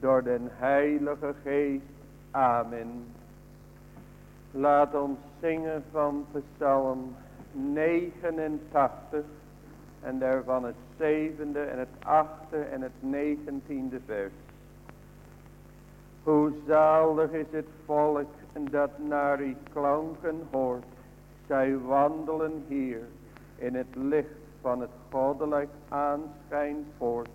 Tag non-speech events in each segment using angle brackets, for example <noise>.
door den Heilige Geest. Amen. Laat ons zingen van Psalm 89 en daarvan het zevende en het achte en het negentiende vers. Hoe zalig is het volk dat naar die klanken hoort. Zij wandelen hier in het licht van het goddelijk aanschijn voort.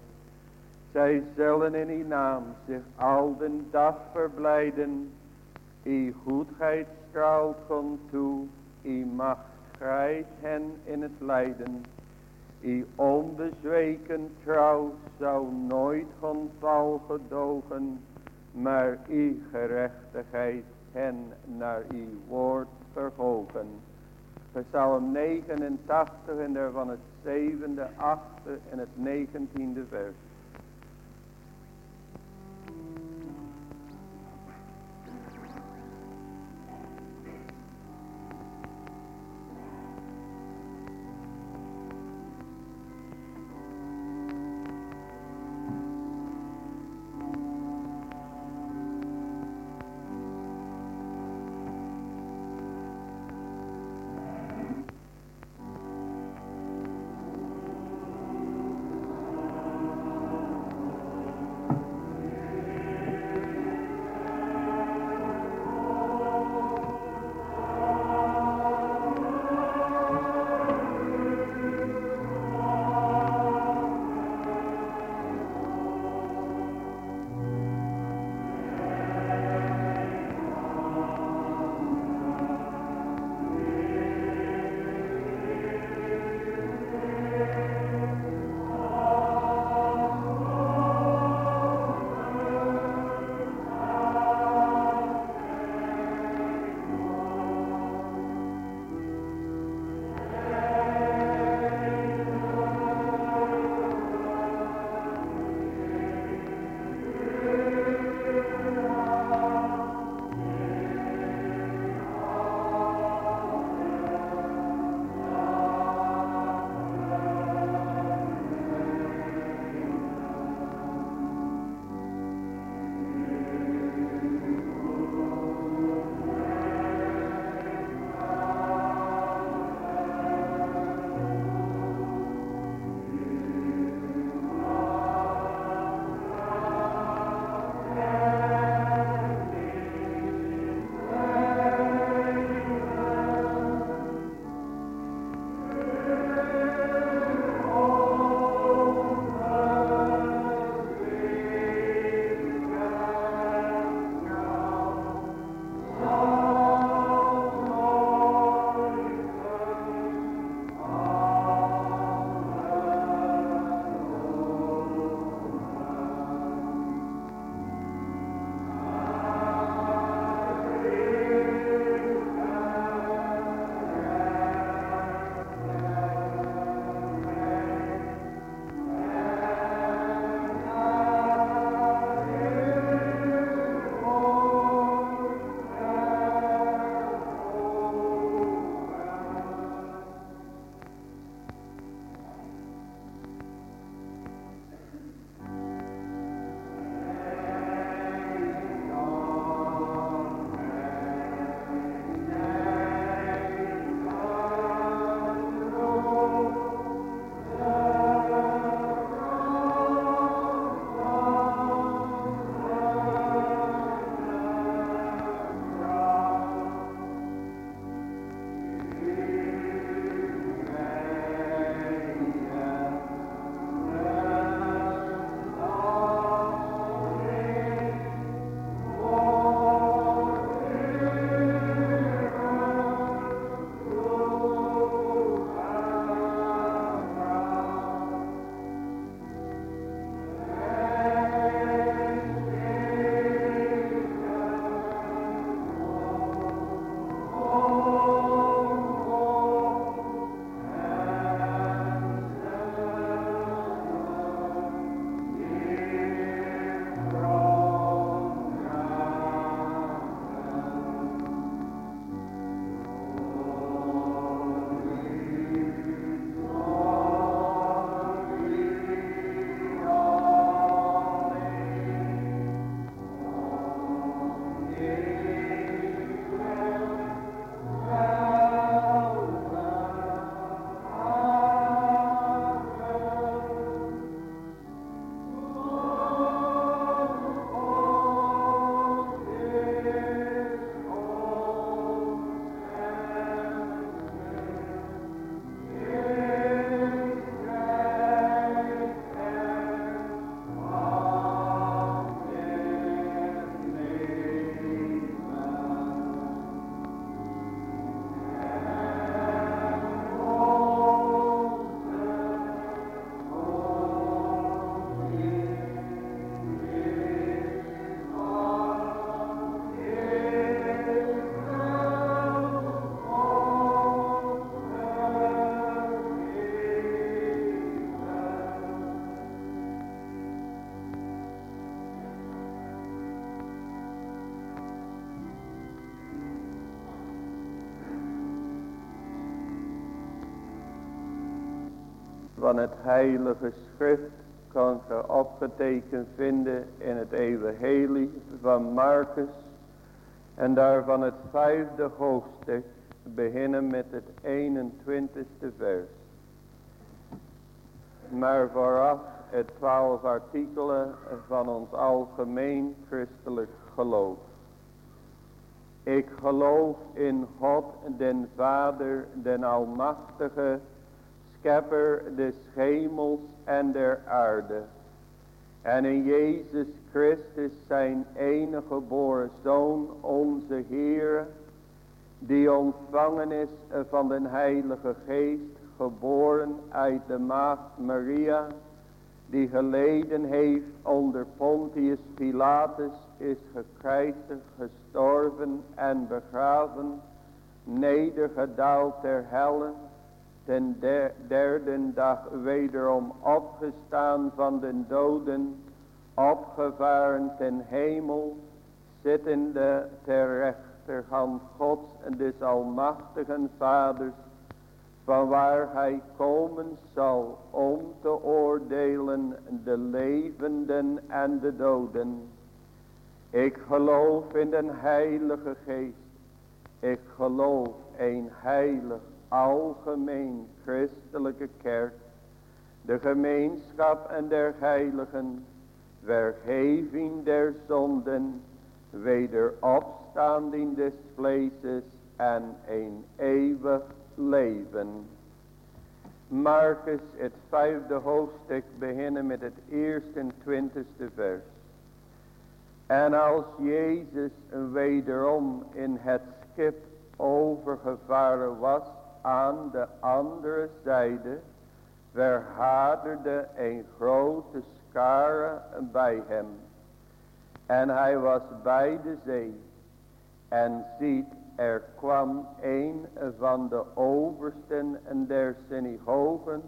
Zij zullen in uw naam zich al den dag verblijden. Uw goedheid straalt kon toe, uw macht grijpt hen in het lijden. Uw onbezweken trouw zou nooit val gedogen, maar uw gerechtigheid hen naar uw woord verhogen. Psalm 89 en daarvan het zevende, achte en het negentiende vers. Van het heilige schrift kan ge opgetekend vinden in het evangelie van Marcus. En daarvan het vijfde hoofdstuk beginnen met het 21ste vers. Maar vooraf het twaalf artikelen van ons algemeen christelijk geloof. Ik geloof in God den Vader, den Almachtige, schepper des hemels en der aarde. En in Jezus Christus zijn enige geboren Zoon, onze Heer, die ontvangen is van den Heilige Geest, geboren uit de maagd Maria, die geleden heeft onder Pontius Pilatus, is gekruisigd, gestorven en begraven, nedergedaald ter helle, ten derde dag wederom opgestaan van den doden, opgevaren ten hemel, zittende ter rechterhand Gods en des almachtigen Vaders, van waar hij komen zal om te oordelen de levenden en de doden. Ik geloof in den heilige geest. Ik geloof een heilig algemeen christelijke kerk. De gemeenschap en der heiligen. Vergeving der zonden. Wederopstanding des vleeses en een eeuwig leven. Marcus, het vijfde hoofdstuk, beginnen met het eerste en twintigste vers. En als Jezus wederom in het schip overgevaren was aan de andere zijde, verhaderde een grote skare bij hem. En hij was bij de zee. En ziet, er kwam een van de oversten en der synagogen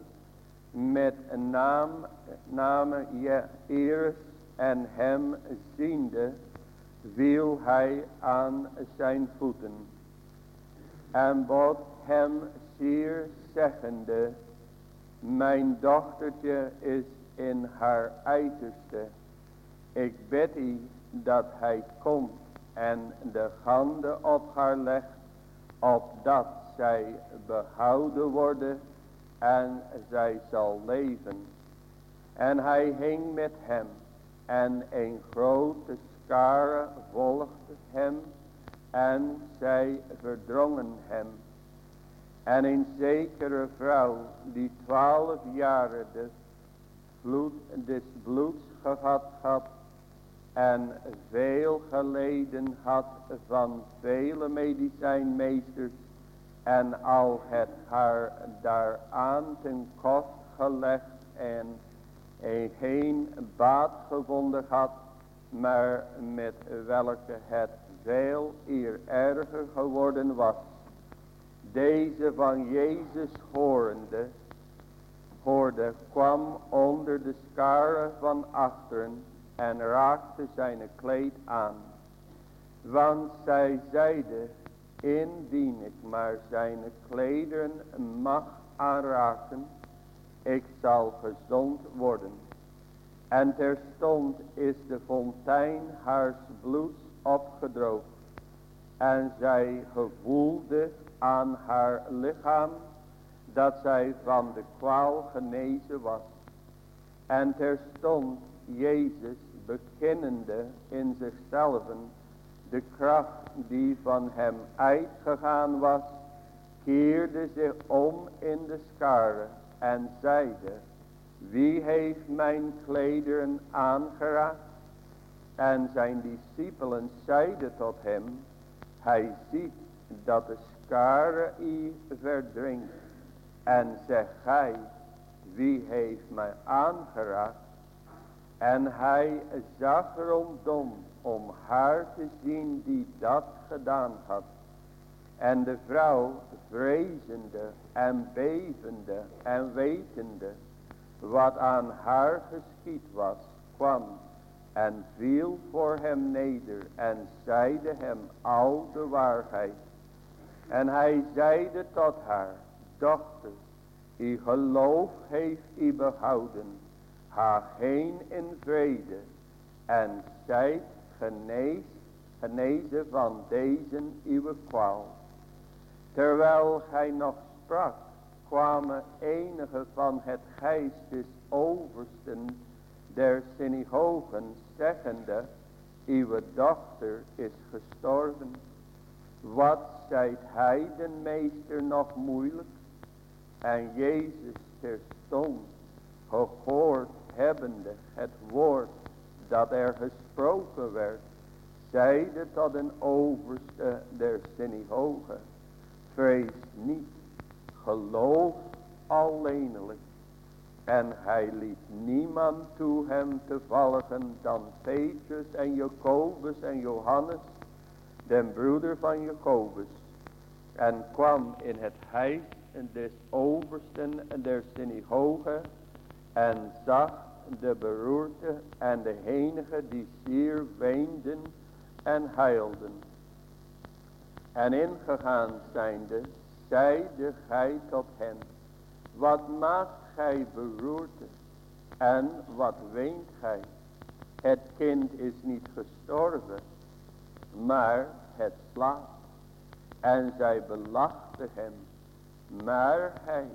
met naam, namen Jairus en hem ziende viel hij aan zijn voeten en bot hem zeer zeggende mijn dochtertje is in haar uiterste ik bid u dat hij komt en de handen op haar legt, opdat zij behouden worden en zij zal leven. En hij hing met hem en een grote skare volgde hem en zij verdrongen hem. En een zekere vrouw die twaalf jaren des, bloed, bloeds gehad had en veel geleden had van vele medicijnmeesters en al het haar daaraan ten kost gelegd en geen baat gevonden had, maar met welke het veel eer erger geworden was. Deze van Jezus horende, hoorde, kwam onder de skare van achteren en raakte zijn kleed aan. Want zij zeide, indien ik maar zijn klederen mag aanraken, ik zal gezond worden. En terstond is de fontein haars bloeds opgedroogd. En zij gevoelde aan haar lichaam dat zij van de kwaal genezen was. En terstond Jezus bekennende in zichzelf de kracht die van hem uitgegaan was, keerde zich om in de skare en zeide, wie heeft mijn klederen aangeraakt? En zijn discipelen zeiden tot hem, hij ziet dat de skare u verdringt. En zegt gij, wie heeft mij aangeraakt? En hij zag rondom om haar te zien die dat gedaan had. En de vrouw vrezende en bevende en wetende wat aan haar geschied was, kwam en viel voor hem neder en zeide hem al de waarheid. En hij zeide tot haar, dochter, die geloof heeft u behouden. Ga heen in vrede en zijt genees, genezen van deze uw kwaal. Terwijl gij nog sprak, kwamen enige van het geistes oversten der synagogen zeggende, uw dochter is gestorven. Wat zijt meester nog moeilijk? En Jezus terstond gehoord hebbende het woord dat er gesproken werd, zeide tot een overste der synagoge, vrees niet, geloof alleenlijk. En hij liet niemand toe hem te volgen dan Petrus en Jacobus en Johannes, den broeder van Jacobus. En kwam in het huis des oversten der synagoge en zag de beroerte en de enige die zeer weenden en heilden. En ingegaan zijnde, zeide gij tot hen, wat maakt gij beroerte en wat weent gij? Het kind is niet gestorven, maar het slaapt. En zij belachten hem, maar hij,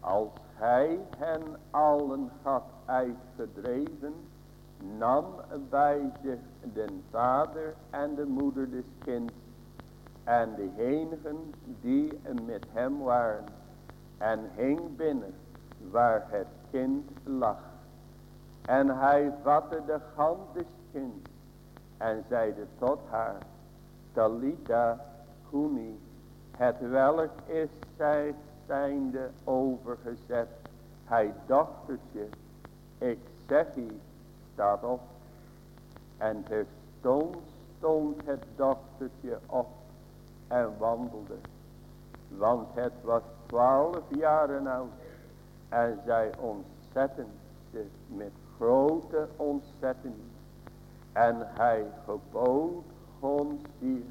als hij hen allen had uitgedreven, nam bij zich den vader en de moeder des kinds en de enigen die met hem waren en hing binnen waar het kind lag. En hij vatte de hand des kinds en zeide tot haar, Talita Het welk is zij zijnde overgezet. Hij dochtertje, ik zeg u, staat op. En terstond stond het dochtertje op en wandelde. Want het was twaalf jaren oud. En zij ontzetten zich met grote ontzetting. En hij gebood ons hier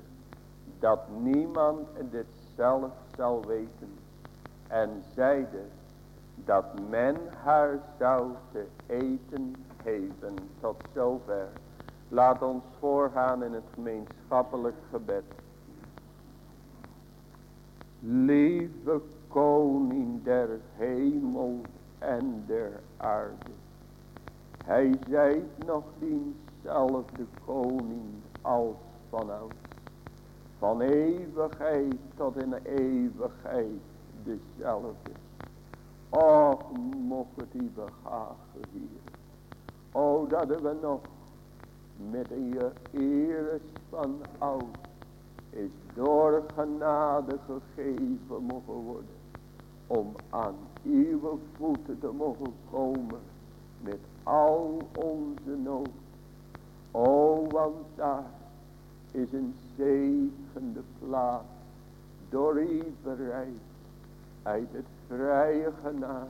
dat niemand dit zelf zal weten. En zeide dat men haar zou te eten geven. Tot zover. Laat ons voorgaan in het gemeenschappelijk gebed. Lieve koning der hemel en der aarde. Hij zijt nog diezelfde koning als vanouds. Van eeuwigheid tot in eeuwigheid dezelfde. Och, mocht het u behagen hier. O, dat we nog met je eres van oud is door genade gegeven mogen worden. Om aan uw voeten te mogen komen met al onze nood. O, want daar is een zegende plaats door u bereid uit het vrije genade.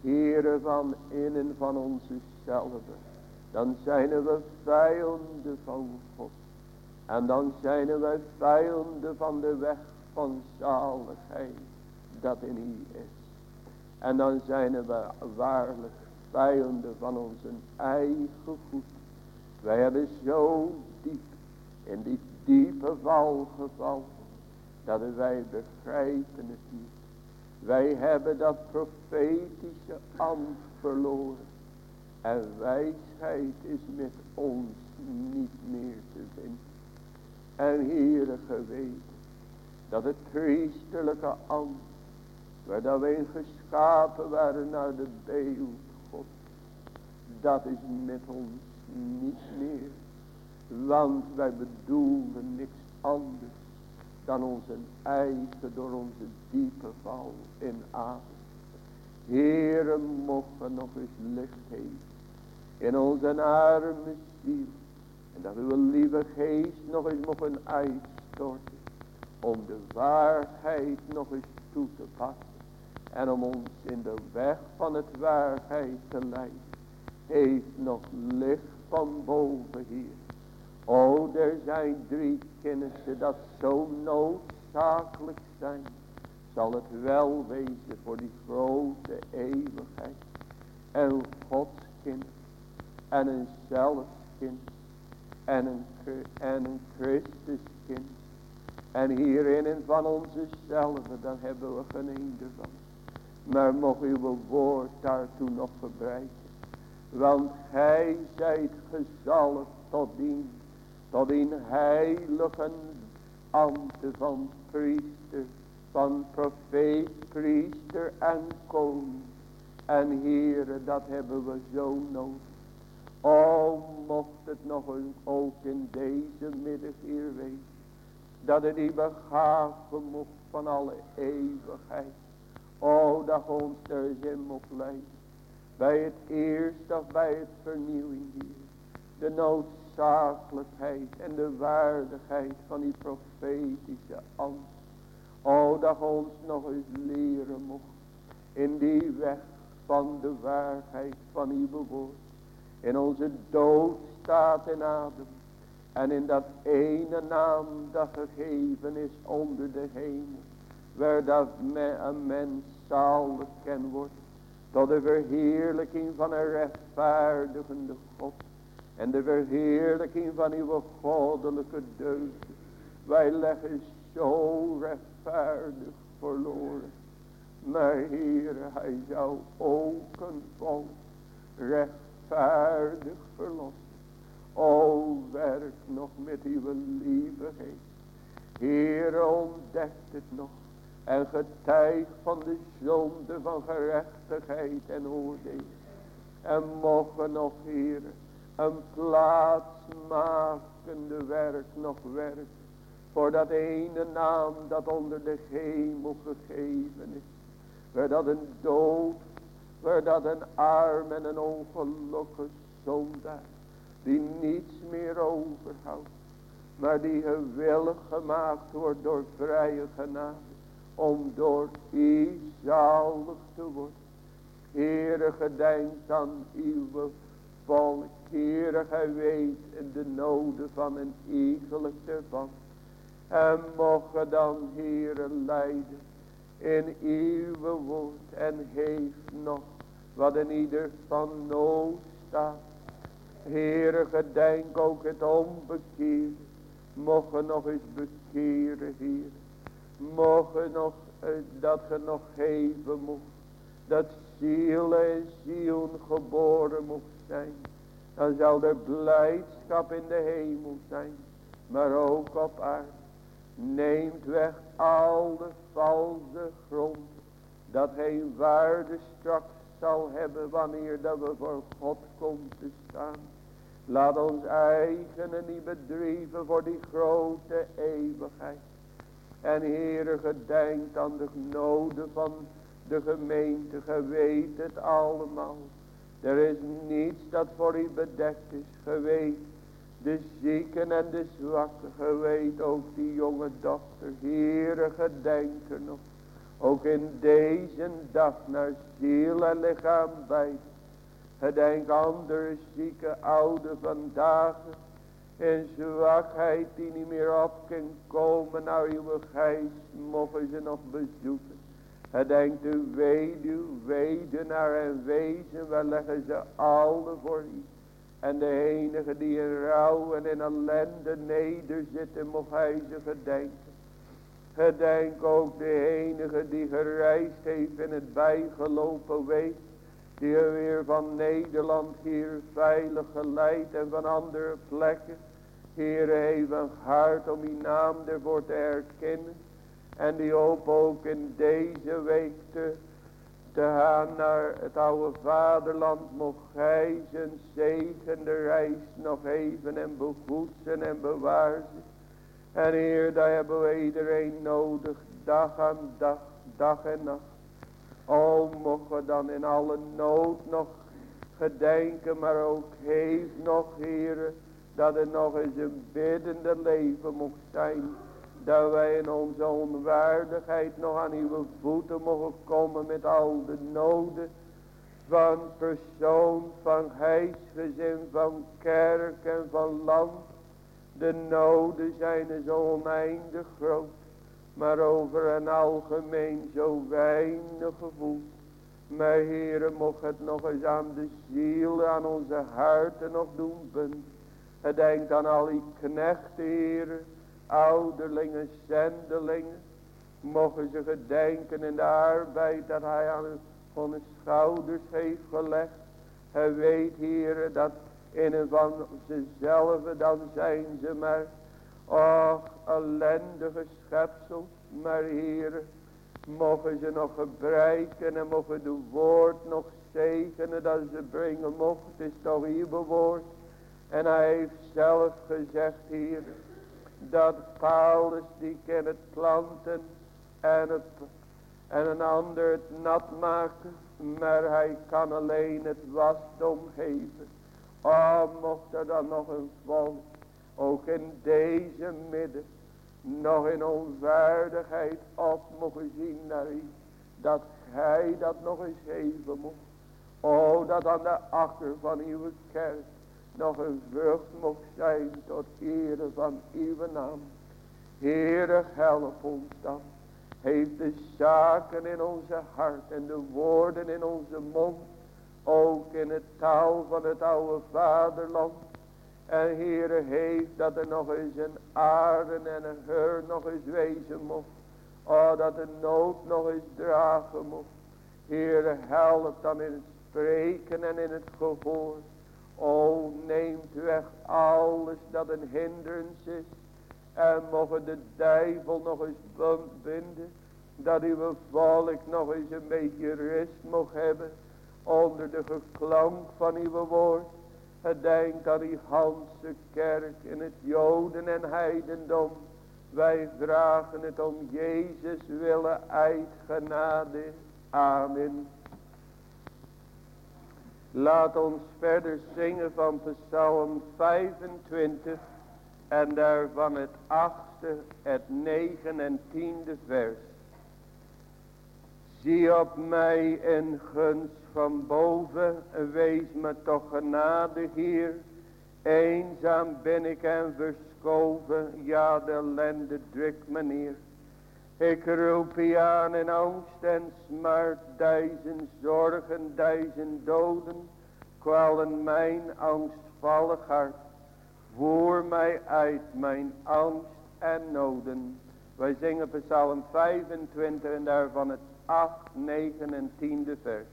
Heren van innen van onze zelven. Dan zijn we vijanden van God. En dan zijn wij vijanden van de weg van zaligheid dat in u is. En dan zijn we waarlijk vijanden van onze eigen goed. Wij hebben zo diep in die diepe val gevallen dat wij begrijpen het niet. Wij hebben dat profetische ambt verloren. En wijsheid is met ons niet meer te vinden. En Heere geweten dat het priesterlijke ambt, waar dat wij geschapen waren naar de beeld God, dat is met ons niet meer. Want wij bedoelden niks anders dan onze eigen door onze diepe val in adem. Heere, mogen nog eens licht geven in onze arme ziel. En dat uw lieve geest nog eens mogen uitstorten. Om de waarheid nog eens toe te passen. En om ons in de weg van het waarheid te leiden. Heeft nog licht van boven hier. O, er zijn drie kennissen dat zo noodzakelijk zijn. zal het wel wezen voor die grote eeuwigheid. En Gods kind en een zelfskind en een, en een Christuskind. En hierin van onze zelven, dan hebben we geen einde van. Maar mocht uw woord daartoe nog verbreiden. Want gij zijt gezalfd tot dien, tot in heilige ambten van priester, van profeet, priester en koning. En heren, dat hebben we zo nodig. O, mocht het nog eens ook in deze middag hier wezen. Dat het die begaven mocht van alle eeuwigheid. O, dat ons er zin mocht leiden. Bij het eerst of bij het vernieuwing hier. De noodzakelijkheid en de waardigheid van die profetische ambt. O, dat ons nog eens leren mocht. In die weg van de waarheid van uw woord. In onze dood staat in adem. En in dat ene naam dat gegeven is onder de hemel. Waar dat een mens zalig kan worden. Tot de verheerlijking van een rechtvaardigende God. En de verheerlijking van uw goddelijke deugd. Wij leggen zo rechtvaardig verloren. Maar Heer, hij zou ook een volk rechtvaardig verlossen. O, werk nog met uw liefheid. Heer, ontdekt het nog. En getuig van de zonde van gerechtigheid en oordeel. En mogen nog, Heer, een plaatsmakende werk nog werken. Voor dat ene naam dat onder de hemel gegeven is. Waar dat een dood, waar dat een arm en een ongelukkig zondaar. Die niets meer overhoudt. Maar die gewillig gemaakt wordt door vrije genade. Om door u zalig te worden. Heere gedenkt aan uw volk. Heere gij weet de noden van een iegelijk ervan. En mogen dan Heere leiden in uw woord en heeft nog wat in ieder van nood staat. Heere, gedenk ook het onbekeerde. Mogen nog eens bekeren, Heer. Mogen nog, eh, dat ge nog geven mocht. Dat ziel en ziel geboren mocht zijn. Dan zal er blijdschap in de hemel zijn. Maar ook op aarde. Neemt weg al de valse grond. Dat geen waarde straks zal hebben wanneer dat we voor God komen te staan. Laat ons eigen niet bedrijven voor die grote eeuwigheid. En Heere gedenkt aan de noden van de gemeente. Ge weet het allemaal. Er is niets dat voor u bedekt is. Ge weet de zieken en de zwakken. Ge weet ook die jonge dochter. Heere gedenk er nog. Ook in deze dag naar ziel en lichaam bij. Gedenk andere zieke oude vandaag. In zwakheid die niet meer op kan komen naar uw geest. Mogen ze nog bezoeken. Gedenk de weduw, wedenaar en wezen. Waar leggen ze alle voor u. En de enige die in rouw en in ellende nederzitten. Mocht hij ze gedenken. Gedenk ook de enige die gereisd heeft in het bijgelopen week. Die weer van Nederland hier veilig geleid en van andere plekken. Heer heeft een hart om die naam ervoor te herkennen. En die hoop ook in deze week te, te gaan naar het oude vaderland. Mocht gij zijn zegende reis nog even en begoedsen en bewaarzen. En Heer, daar hebben we iedereen nodig, dag aan dag, dag en nacht. O, mogen dan in alle nood nog gedenken, maar ook heeft nog, Heer, dat het nog eens een biddende leven mocht zijn. Dat wij in onze onwaardigheid nog aan uw voeten mogen komen met al de noden van persoon, van huisgezin, van kerk en van land. De noden zijn zo oneindig groot. maar over een algemeen zo weinig gevoel. Maar heren, mocht het nog eens aan de ziel, aan onze harten nog doen binden. Denk aan al die knechten, heren, ouderlingen, zendelingen. Mogen ze gedenken in de arbeid dat hij aan hun schouders heeft gelegd. Hij weet, heren, dat in en van zichzelf, dan zijn ze maar, ach, ellendige schepsels. Maar heren, mogen ze nog gebruiken en mogen de woord nog zegenen dat ze brengen mocht. Is toch hier woord. En hij heeft zelf gezegd hier, dat Paulus die kan het planten en, het, en een ander het nat maken, maar hij kan alleen het wasdom geven. Oh, mocht er dan nog een volk, ook in deze midden, nog in onwaardigheid op mogen zien naar u. Dat gij dat nog eens geven mocht. Oh, dat aan de achter van uw kerk nog een vrucht mocht zijn tot ere van uw naam. Heere, help ons dan. Heeft de zaken in onze hart en de woorden in onze mond. Ook in het taal van het oude vaderland. En Heere, heeft dat er nog eens een aarde en een heur nog eens wezen mocht. Oh, dat de nood nog eens dragen mocht. Heere, help dan in het spreken en in het gehoor. O, neemt weg alles dat een hindernis is. En mogen de duivel nog eens binden. Dat uw volk nog eens een beetje rust mocht hebben. Onder de geklank van uw woord. Denk aan die Hanse kerk in het Joden en Heidendom. Wij vragen het om Jezus willen uit genade. Amen. Laat ons verder zingen van Psalm 25 en daarvan het achtste, het negen en tiende vers. Zie op mij in gunst van boven, wees me toch genade hier. Eenzaam ben ik en verskoven, ja de ellende drukt me. Ik roep je aan in angst en smart, duizend zorgen, duizend doden, kwalen mijn angstvallig hart. Voer mij uit mijn angst en noden. Wij zingen psalm 25 en daarvan het 8, 9 en 10 vers.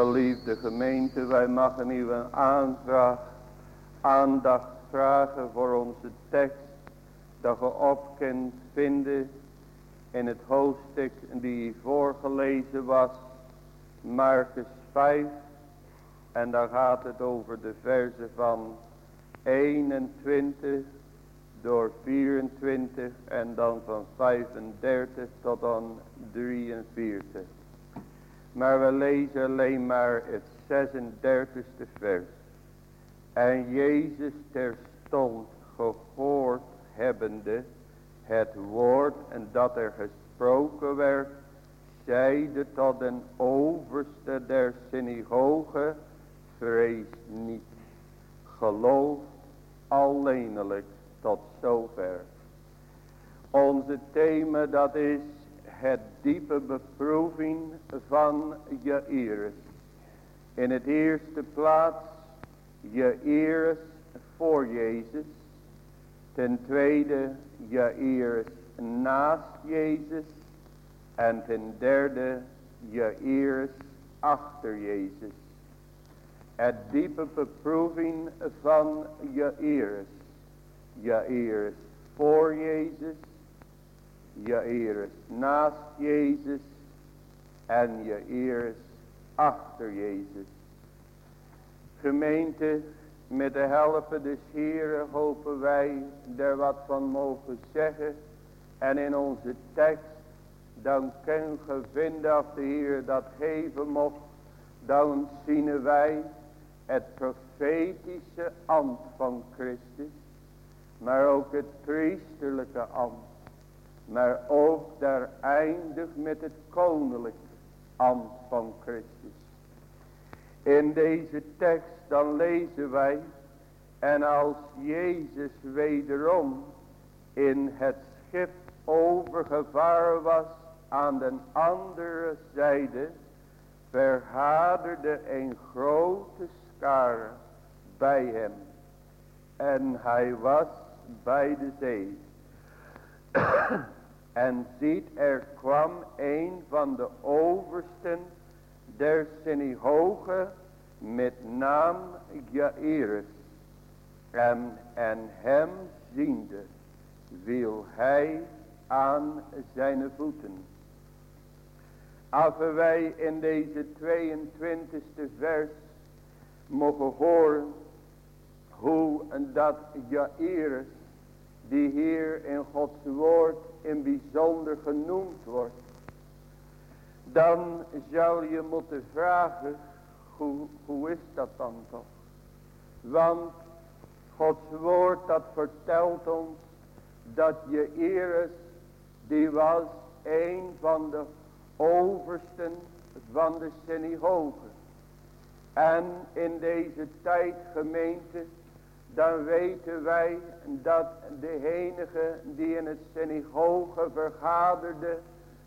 Geliefde gemeente, wij mogen uw aanvraag, aandacht vragen voor onze tekst. Dat je op kunt vinden in het hoofdstuk die voorgelezen was. Marcus 5. En daar gaat het over de versen van 21 door 24 en dan van 35 tot dan 43. Maar we lezen alleen maar het 36e vers. En Jezus terstond gehoord hebbende het woord en dat er gesproken werd, zeide tot den overste der synagoge, vrees niet, geloof alleenlijk tot zover. Onze thema dat is het diepe beproeving van Jairus. In het eerste plaats Jairus voor Jezus. Ten tweede Jairus naast Jezus. En ten derde Jairus achter Jezus. Het diepe beproeving van Jairus. Jairus voor Jezus. Jairus naast Jezus. En Jairus achter Jezus. Gemeente, met de helpen des Heren hopen wij er wat van mogen zeggen. En in onze tekst, dan kunnen we vinden of de Heer dat geven mocht. Dan zien wij het profetische ambt van Christus. Maar ook het priesterlijke ambt. Maar ook daar eindigt met het koninklijke ambt van Christus. In deze tekst dan lezen wij. En als Jezus wederom in het schip overgevaren was aan de andere zijde. Verhaderde een grote skare bij hem. En hij was bij de zee. <coughs> en ziet er kwam een van de oversten der synagoge met naam Jairus. En, en hem ziende wil hij aan zijn voeten. Als wij in deze 22e vers mogen horen hoe dat Jairus die hier in Gods woord in bijzonder genoemd wordt. Dan zou je moeten vragen, hoe, hoe is dat dan toch? Want Gods woord dat vertelt ons dat Jairus, die was een van de oversten van de synagoge. En in deze tijd gemeente, dan weten wij dat de enige die in het synagoge vergaderde,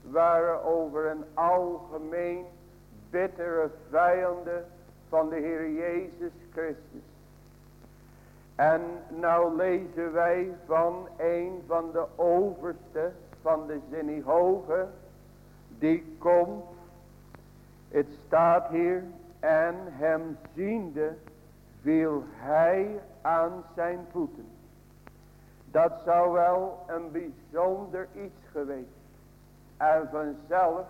waren over een algemeen bittere vijanden van de Heer Jezus Christus. En nou lezen wij van een van de overste van de synagoge, die komt, het staat hier, en hem ziende viel hij aan zijn voeten. Dat zou wel een bijzonder iets geweest. En vanzelf,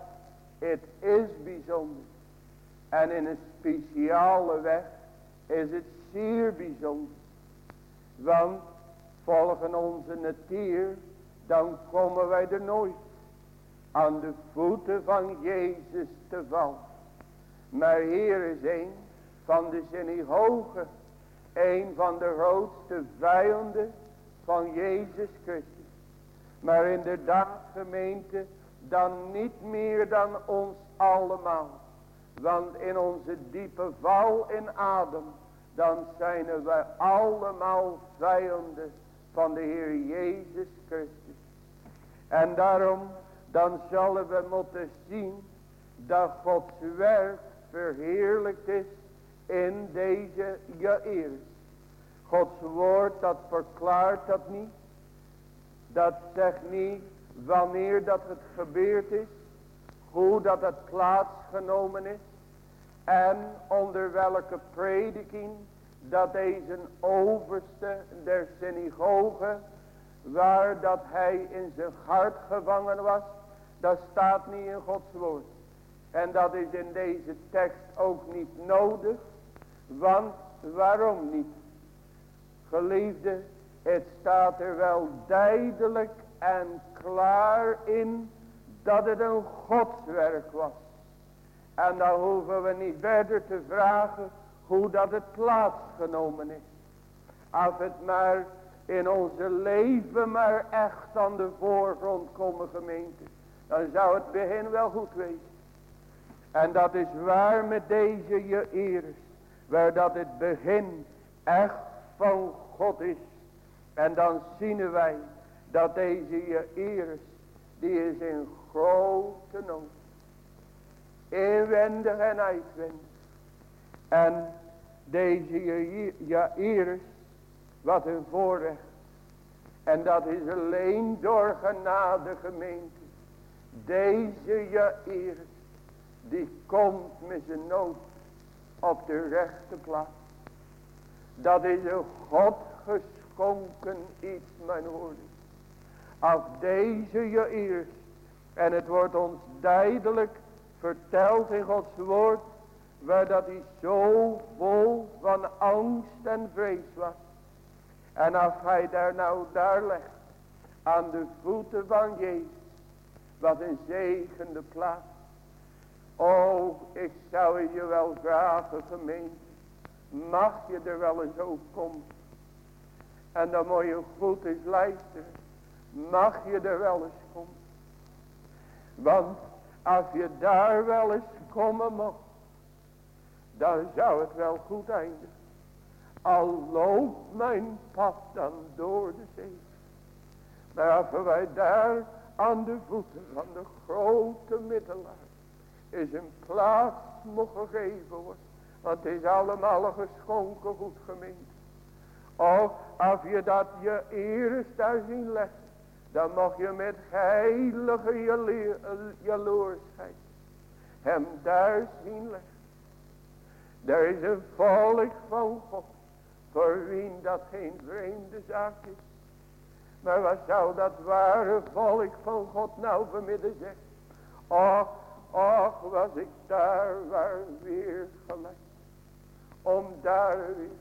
het is bijzonder. En in een speciale weg is het zeer bijzonder. Want volgen onze natuur, dan komen wij er nooit aan de voeten van Jezus te vallen. Maar hier is een van de synagoge, een van de grootste vijanden van Jezus Christus. Maar inderdaad gemeente, dan niet meer dan ons allemaal. Want in onze diepe val in adem, dan zijn wij allemaal vijanden van de Heer Jezus Christus. En daarom, dan zullen we moeten zien dat Gods werk verheerlijkt is in deze Jairus. Gods woord dat verklaart dat niet. Dat zegt niet wanneer dat het gebeurd is. Hoe dat het plaatsgenomen is. En onder welke prediking dat deze overste der synagoge, waar dat hij in zijn hart gevangen was, dat staat niet in Gods woord. En dat is in deze tekst ook niet nodig, want waarom niet? Geliefde, het staat er wel duidelijk en klaar in dat het een godswerk was. En dan hoeven we niet verder te vragen hoe dat het plaatsgenomen is. Als het maar in onze leven maar echt aan de voorgrond komen gemeente. Dan zou het begin wel goed wezen. En dat is waar met deze je eres. Waar dat het begin echt van God is. En dan zien wij dat deze je eres. Die is in grote nood. Inwendig en uitwendig. En deze Jairus, wat een voorrecht. En dat is alleen door genade gemeente. Deze Jairus, die komt met zijn nood op de rechte plaats. Dat is een God geschonken iets, mijn hoorling. Als deze Jairus, en het wordt ons duidelijk verteld in Gods woord, waar dat hij zo vol van angst en vrees was. En als hij daar nou daar legt, aan de voeten van Jezus, wat een zegende plaats. Oh, ik zou je wel vragen gemeente, mag je er wel eens ook komen? En dan moet je goed luisteren, mag je er wel eens komen? Want als je daar wel eens komen mocht, dan zou het wel goed eindigen. Al loopt mijn pad dan door de zee. Maar als wij daar aan de voeten van de grote middelaar is een plaats mogen geven worden. Want het is allemaal geschonken goed gemeend. Of als je dat je eres daar zien leggen. Dan mag je met heilige jaloersheid hem daar zien leggen. Er is een volk van God. Voor wie dat geen vreemde zaak is. Maar wat zou dat ware volk van God nou vanmiddag zeggen? Och, och, was ik daar waar weer gelijk. Om daar weer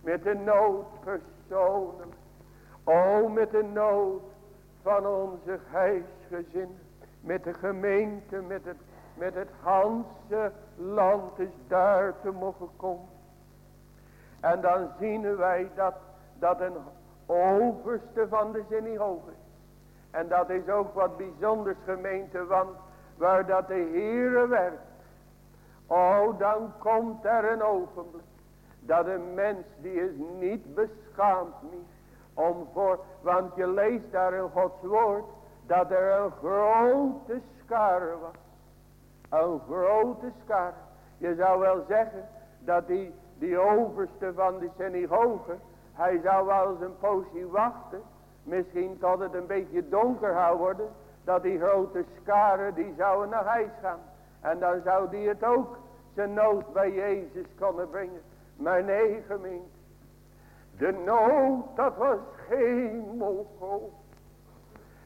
met de nood personen. O, met de nood van onze huisgezin. Met de gemeente, met het met het Hanse land is daar te mogen komen. En dan zien wij dat, dat een overste van de is. En dat is ook wat bijzonders gemeente, want waar dat de Heere werkt. Oh, dan komt er een ogenblik. Dat een mens die is niet beschaamd meer. Om voor, want je leest daar in Gods woord. Dat er een grote schare was. Een grote skar. Je zou wel zeggen dat die, die overste van die synagoge. Hij zou wel eens een poosje wachten. Misschien tot het een beetje donker zou worden. Dat die grote skaren die zouden naar huis gaan. En dan zou die het ook zijn nood bij Jezus kunnen brengen. Maar nee gemeente. De nood dat was geen mogel.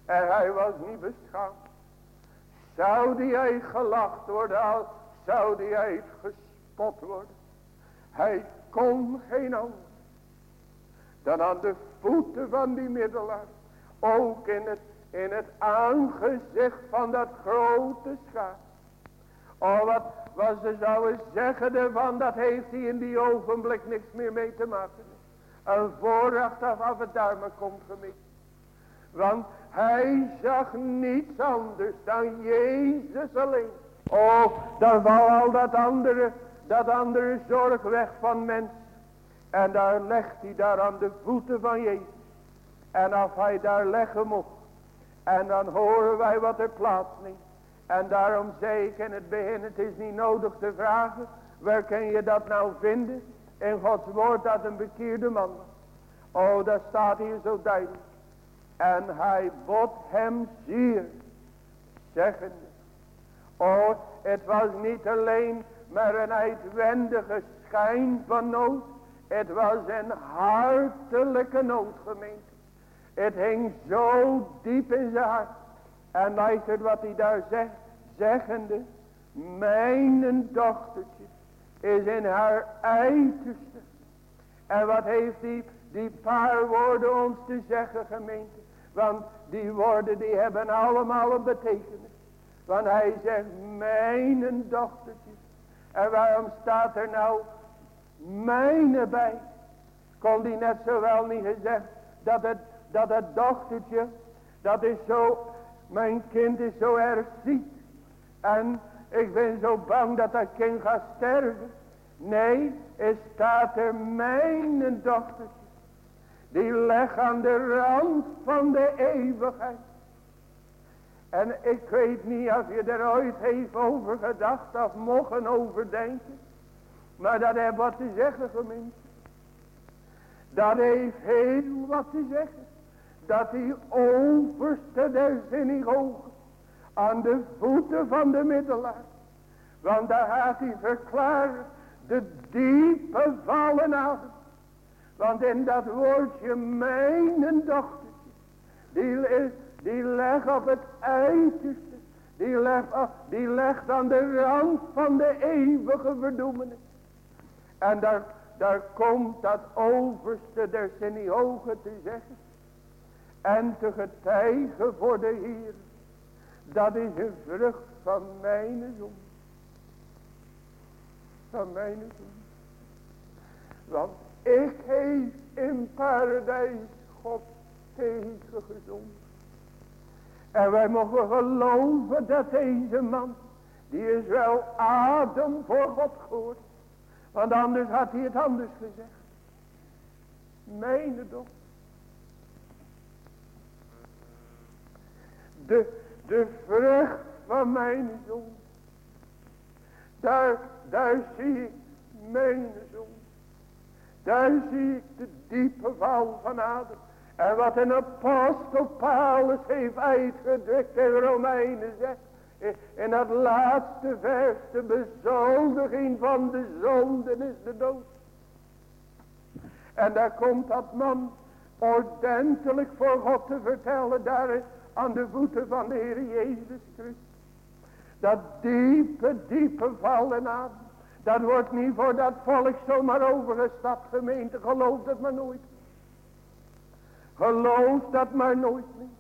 En hij was niet beschaamd. Zou die hij gelacht worden, zou die hij gespot worden. Hij kon geen ander dan aan de voeten van die middelaar. Ook in het, in het aangezicht van dat grote schaap. Oh, wat, wat ze zouden zeggen ervan, dat heeft hij in die ogenblik niks meer mee te maken. Een voorrecht af, af het maar komt gemist. Want hij zag niets anders dan Jezus alleen. Oh, dan valt al dat andere, dat andere zorg weg van mens. En daar legt hij daar aan de voeten van Jezus. En als hij daar leggen mocht. En dan horen wij wat er plaatsneemt. En daarom zei ik in het begin, het is niet nodig te vragen. Waar kun je dat nou vinden? In Gods woord dat een bekeerde man. Oh, dat staat hier zo duidelijk. En hij bot hem zeer. Zeggende. Oh, het was niet alleen maar een uitwendige schijn van nood. Het was een hartelijke nood gemeente. Het hing zo diep in zijn hart. En luistert wat hij daar zegt. Zeggende. Mijn dochtertje is in haar uiterste. En wat heeft die, die paar woorden ons te zeggen gemeente. Want die woorden die hebben allemaal een betekenis. Want hij zegt mijn dochtertje. En waarom staat er nou mijne bij? Kon die net zowel niet gezegd dat het, dat het dochtertje, dat is zo, mijn kind is zo erg ziek. En ik ben zo bang dat dat kind gaat sterven. Nee, er staat er mijn dochtertje. Die legt aan de rand van de eeuwigheid. En ik weet niet of je er ooit heeft over gedacht of mogen overdenken. Maar dat heeft wat te zeggen gemeente. Dat heeft heel wat te zeggen. Dat die overste der ogen aan de voeten van de middelaar. Want daar gaat hij verklaren de diepe vallen adem. Want in dat woordje mijn dochtertje, die, die legt op het uiterste, die legt, die legt aan de rand van de eeuwige verdoemenis. En daar, daar komt dat overste der ogen te zeggen. En te getuigen voor de Heer. Dat is een vrucht van mijn zon. Van mijn zon. Want ik heeft in paradijs God tegengezond. En wij mogen geloven dat deze man, die is wel adem voor God geworden. Want anders had hij het anders gezegd. Mijn dochter. De, de vrucht van mijn zoon. Daar, daar zie ik mijn zoon. Daar zie ik de diepe val van Adam. En wat een apostel Paulus heeft uitgedrukt in Romeinen zegt. In dat laatste vers, de bezoldiging van de zonden is de dood. En daar komt dat man ordentelijk voor God te vertellen, daar aan de voeten van de Heer Jezus Christus. Dat diepe, diepe vallen aan. Dat wordt niet voor dat volk zomaar overgestapt gemeente. Geloof dat maar nooit. Geloof dat maar nooit niet.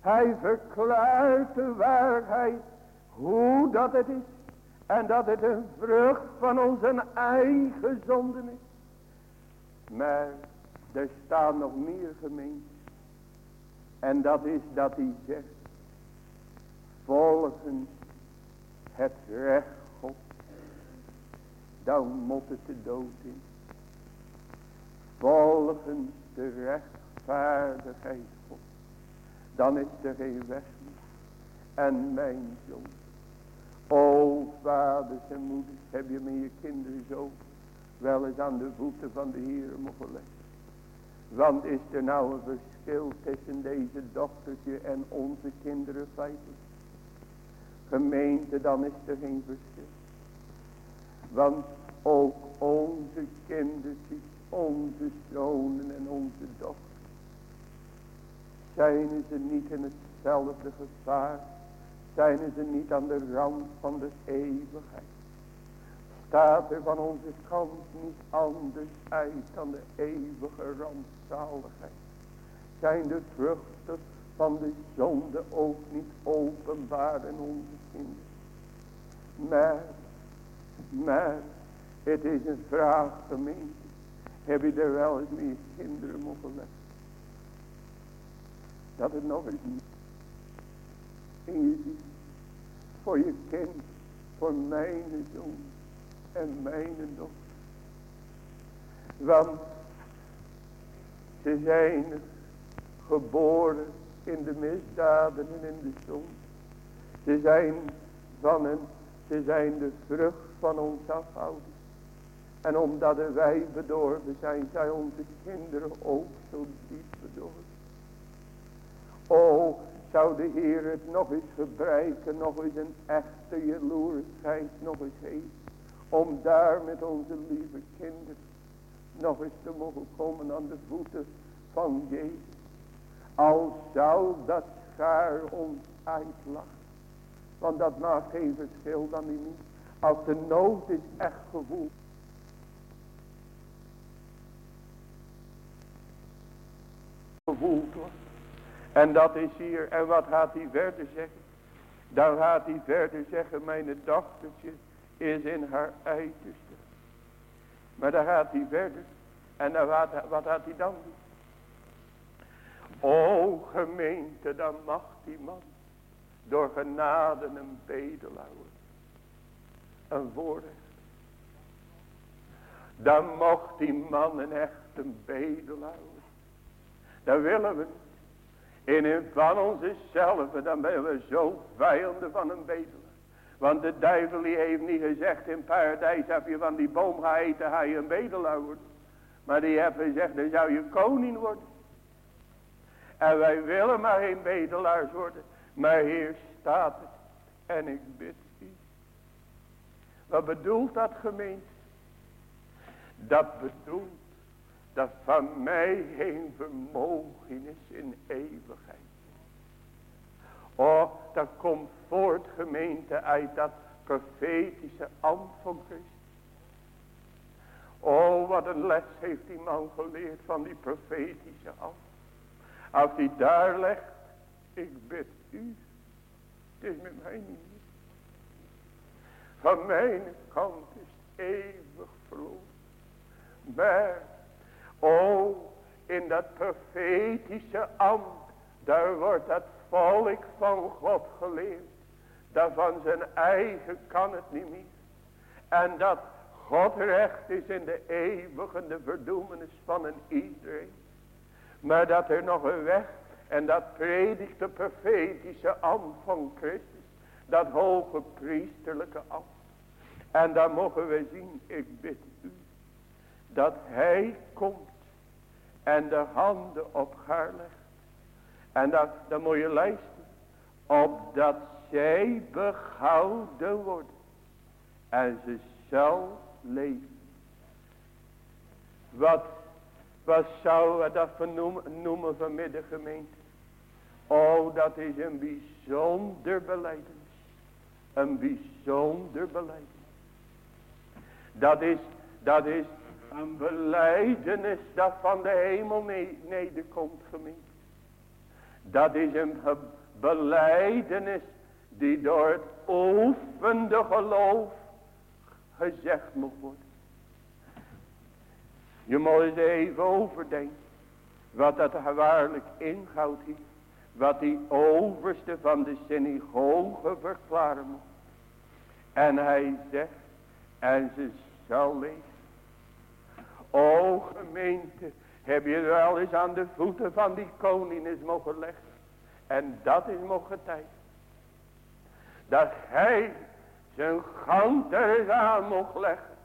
Hij verklaart de waarheid. Hoe dat het is. En dat het een vrucht van onze eigen zonden is. Maar er staan nog meer gemeenten. En dat is dat hij zegt. Volgens het recht God. Dan moet het de dood in. Volgens de rechtvaardigheid God. Dan is er geen weg. En mijn zoon. O vaders en moeders. Heb je met je kinderen zo wel eens aan de voeten van de Heer mogen leggen. Want is er nou een tussen deze dochtertje en onze kinderen feitelijk? Gemeente, dan is er geen verschil. Want ook onze kindertjes, onze zonen en onze dochters. Zijn ze niet in hetzelfde gevaar? Zijn ze niet aan de rand van de eeuwigheid? Staat er van onze kant niet anders uit dan de eeuwige rampzaligheid? Zijn de vruchten van de zonde ook niet openbaar in onze kinderen? Maar, maar, het is een vraag gemeente. Heb je er wel eens je kinderen mogen leggen? Dat het nog eens niet. En je ziet, voor je kind, voor mijn zoon en mijn dochter. Want ze zijn geboren in de misdaden en in de zon. Ze zijn van ze zijn de vrucht van ons afhouden. En omdat wij bedorven zijn, zijn onze kinderen ook zo diep bedorven. O, zou de Heer het nog eens gebruiken, nog eens een echte jaloersheid nog eens geven. Om daar met onze lieve kinderen nog eens te mogen komen aan de voeten van Jezus. Al zou dat schaar ons uitlachen. Want dat maakt geen verschil dan niet. Als de nood is echt gevoeld. Gevoeld wordt. En dat is hier. En wat gaat hij verder zeggen? Dan gaat hij verder zeggen. Mijn dochtertje is in haar uiterste. Maar dan gaat hij verder. En dan wat, wat gaat hij dan doen? O gemeente, dan mag die man door genade een bedelaar. Een voorrecht. Dan mocht die man een echt een bedelaar. Dan willen we in een van onze zelven, dan ben we zo vijanden van een bedelaar. Want de duivel die heeft niet gezegd in paradijs, heb je van die boom gaan eten, je een bedelaar worden. Maar die heeft gezegd, dan zou je koning worden. En wij willen maar geen bedelaars worden. Maar hier staat het. En ik bid u. Wat bedoelt dat gemeente? Dat bedoelt dat van mij geen vermogen is in eeuwigheid. Oh, dat komt voort gemeente uit dat profetische ambt van Christus. Oh, wat een les heeft die man geleerd van die profetische ambt. Als hij daar legt, ik bid u. Het is met mij niet. Van mijn kant is eeuwig verloren. Maar, oh, in dat profetische ambt, daar wordt dat volk van God geleerd. Dat van zijn eigen kan het niet meer. En dat God recht is in de eeuwige verdoemenis van een iedereen. Maar dat er nog een weg. En dat predikt de profetische ambt van Christus. Dat hoge priesterlijke ambt. En dan mogen we zien, ik bid u. Dat hij komt. En de handen op haar legt. En dat, dan moet je luisteren. Opdat zij behouden worden. En ze zal leven. Wat wat zouden we dat vernoemen, noemen vanmiddag gemeente? Oh, dat is een bijzonder beleidens. Een bijzonder beleidens. Dat is, dat is een beleidenis dat van de hemel nederkomt gemeente. Dat is een beleidenis die door het oefende geloof gezegd moet worden. Je moet eens even overdenken. Wat dat waarlijk inhoudt. Wat die overste van de synagoge verklaren moet. En hij zegt. En ze zal leven. O gemeente. Heb je wel eens aan de voeten van die koning mogen leggen. En dat is mogen tijd. Dat hij zijn er aan mocht leggen.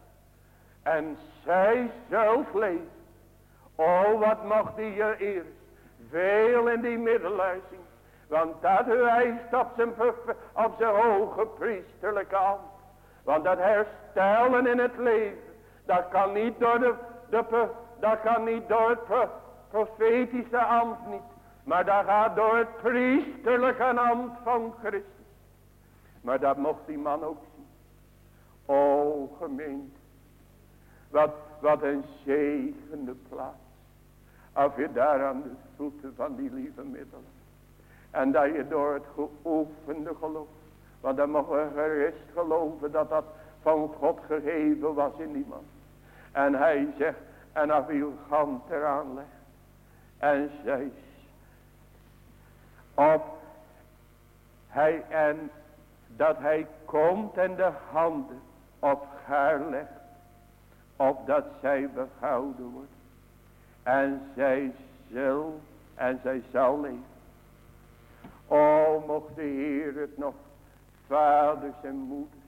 En zij zelf leeft. Oh, wat mag die je eer. Veel in die middelaar zien. Want dat wijst op zijn, op zijn hoge priesterlijke hand. Want dat herstellen in het leven. Dat kan niet door, de, de, dat kan niet door het profetische ambt niet. Maar dat gaat door het priesterlijke ambt van Christus. Maar dat mocht die man ook zien. O gemeente. Wat, een zegende plaats. Als je daar aan de voeten van die lieve middelen. En dat je door het geoefende geloof. Want dan mogen we gerust geloven dat dat van God gegeven was in die man. En hij zegt. En als uw hand eraan legt. En zij. Op. Hij en dat hij komt en de handen op haar legt opdat zij behouden wordt. En zij zal, en zij zal leven. O, mocht de Heer het nog, vaders en moeders.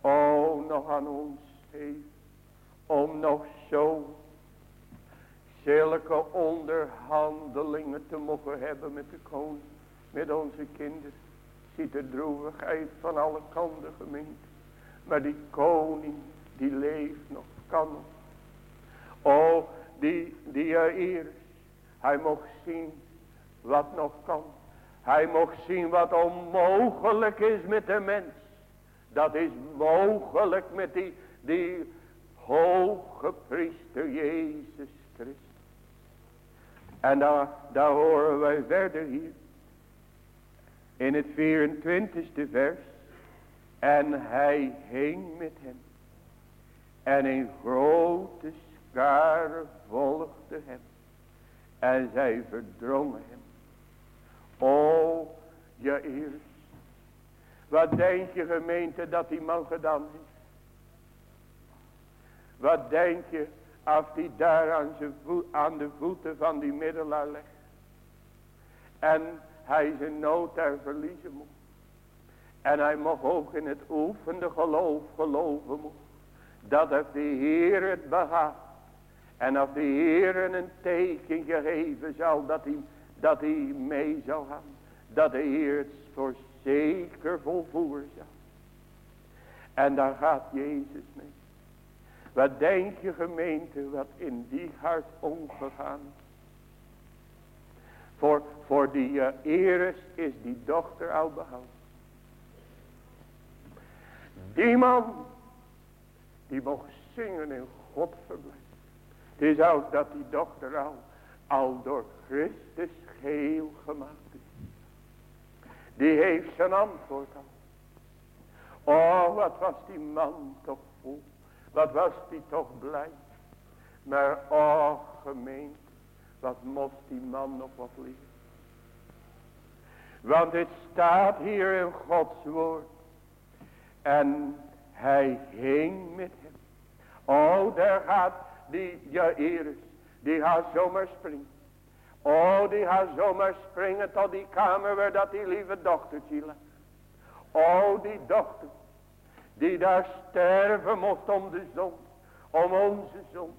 O, nog aan ons geven. Om nog zo zulke onderhandelingen te mogen hebben met de koning. Met onze kinderen. Ziet de droevigheid van alle kanten gemeente. Maar die koning, die leeft nog, kan nog. O, die, die er is. Hij mocht zien wat nog kan. Hij mocht zien wat onmogelijk is met de mens. Dat is mogelijk met die, die hoge priester Jezus Christus. En daar, daar horen wij verder hier. In het 24ste vers. En hij hing met hem. En een grote skare volgde hem. En zij verdrongen hem. O, eers. Wat denk je gemeente dat die man gedaan heeft? Wat denk je als die daar aan de voeten van die middelaar legt. En hij zijn nood daar verliezen moet. En hij mag ook in het oefende geloof geloven moet. Dat als de Heer het behaagt. En als de Heer een teken gegeven zal dat hij, dat hij mee zal gaan. Dat de Heer het voor zeker volvoeren zal. En daar gaat Jezus mee. Wat denk je gemeente wat in die hart omgegaan voor, voor die uh, Eres is die dochter al behouden. Die man, die mocht zingen in God verblijf. Het is ook dat die dochter al, al door Christus geheel gemaakt is. Die heeft zijn antwoord al. Oh, wat was die man toch vol. Wat was die toch blij. Maar oh gemeente. Wat moest die man nog wat leren. Want het staat hier in Gods woord. En hij hing met. Oh, daar gaat die Jairus. Die gaat zomaar springen. Oh, die gaat zomaar springen tot die kamer waar dat die lieve dochtertje lag. Oh, die dochter. Die daar sterven moest om de zon. Om onze zon.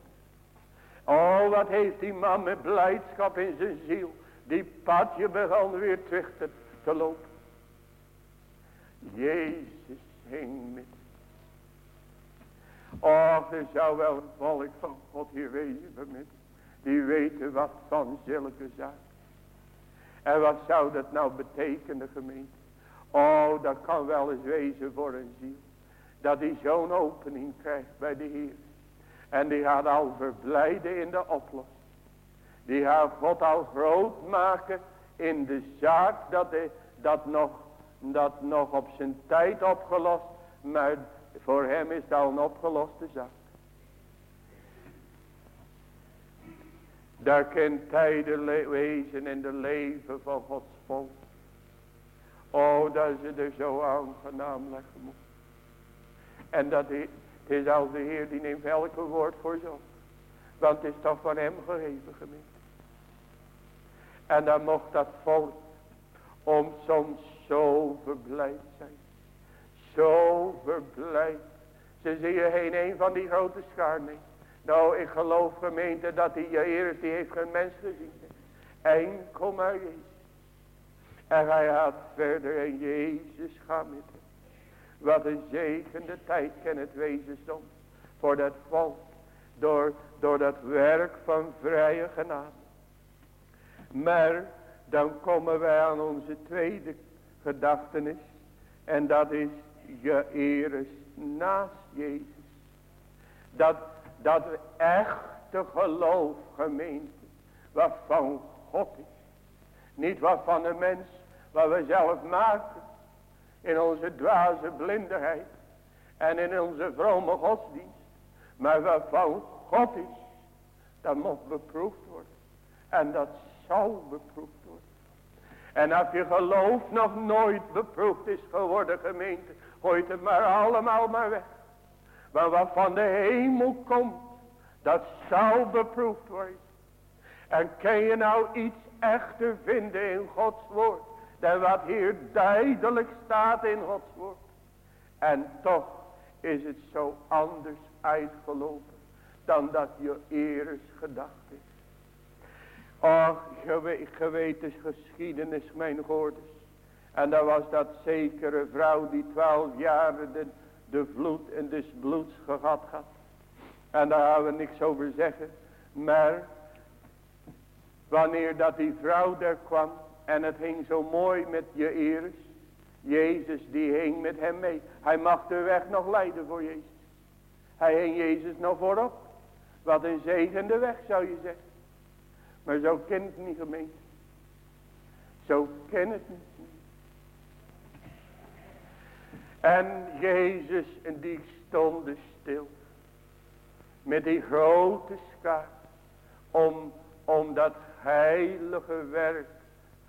Oh, wat heeft die man met blijdschap in zijn ziel. Die padje begon weer terug te, te lopen. Jezus hing met. Och, er zou wel een volk van God hier wezen met. Die weten wat van zulke zaken. En wat zou dat nou betekenen gemeente? Oh, dat kan wel eens wezen voor een ziel. Dat hij zo'n opening krijgt bij de Heer. En die gaat al verblijden in de oplossing. Die gaat God al groot maken in de zaak dat, hij, dat, nog, dat nog op zijn tijd opgelost. Maar voor hem is het al een opgeloste zaak. Daar kan tijden wezen in de leven van Gods volk. Oh, dat ze er zo aangenaam leggen moet. En dat het is als de Heer die neemt elke woord voor zo. Want het is toch van hem gegeven gemeente. En dan mocht dat volk om soms zo verblijd zijn. Zo verblijd. Ze zien geen een van die grote schaar niet. Nou, ik geloof gemeente dat die Heer die heeft geen mens gezien. Enkel maar Jezus. En hij gaat verder en Jezus gaat met hem. Wat een zegende tijd kan het wezen soms. Voor dat volk. Door, door dat werk van vrije genade. Maar dan komen wij aan onze tweede gedachtenis. En dat is je is naast Jezus. Dat, dat echte geloof gemeente. Wat van God is. Niet wat van een mens. Wat we zelf maken in onze dwaze blinderheid en in onze vrome godsdienst. Maar wat van God is, dat moet beproefd worden. En dat zal beproefd worden. En als je geloof nog nooit beproefd is geworden gemeente, gooit het maar allemaal maar weg. Maar wat van de hemel komt, dat zal beproefd worden. En kan je nou iets echter vinden in Gods woord? dan wat hier duidelijk staat in Gods woord. En toch is het zo anders uitgelopen dan dat je eerst gedacht is. Och, geweten geschiedenis mijn hoorders. En daar was dat zekere vrouw die twaalf jaren de, de vloed in des bloeds gehad had. En daar gaan we niks over zeggen. Maar wanneer dat die vrouw daar kwam en het hing zo mooi met je eres. Jezus die hing met hem mee. Hij mag de weg nog leiden voor Jezus. Hij hing Jezus nog voorop. Wat een zegende weg zou je zeggen. Maar zo kent het niet gemeente. Zo kent het niet. En Jezus en die stonden stil. Met die grote schaar. Om, om dat heilige werk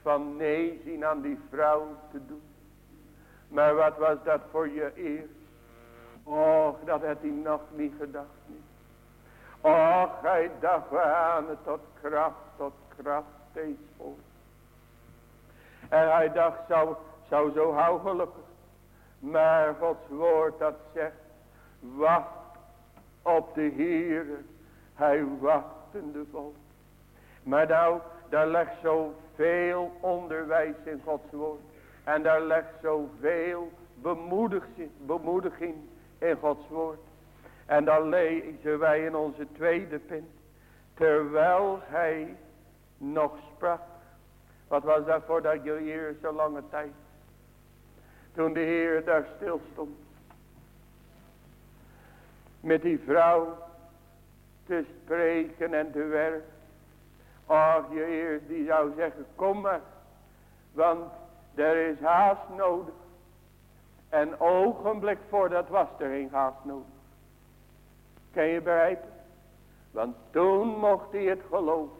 van nee zien aan die vrouw te doen. Maar wat was dat voor je eer? Och, dat had hij nog niet gedacht. Niet. Och, hij dacht aan het tot kracht, tot kracht steeds voor. En hij dacht, zou, zou zo hou. Maar Gods woord dat zegt, wacht op de Heer. Hij wachtende volk. Maar nou, daar legt zoveel onderwijs in Gods woord. En daar legt zoveel bemoediging, bemoediging in Gods woord. En dan lezen wij in onze tweede punt. Terwijl hij nog sprak. Wat was dat voor dat je hier zo lange tijd? Toen de Heer daar stil stond. Met die vrouw te spreken en te werken. Ach, je Heer die zou zeggen, kom maar. Want er is haast nodig. En ogenblik voordat was er geen haast nodig. Kan je begrijpen? Want toen mocht hij het geloven.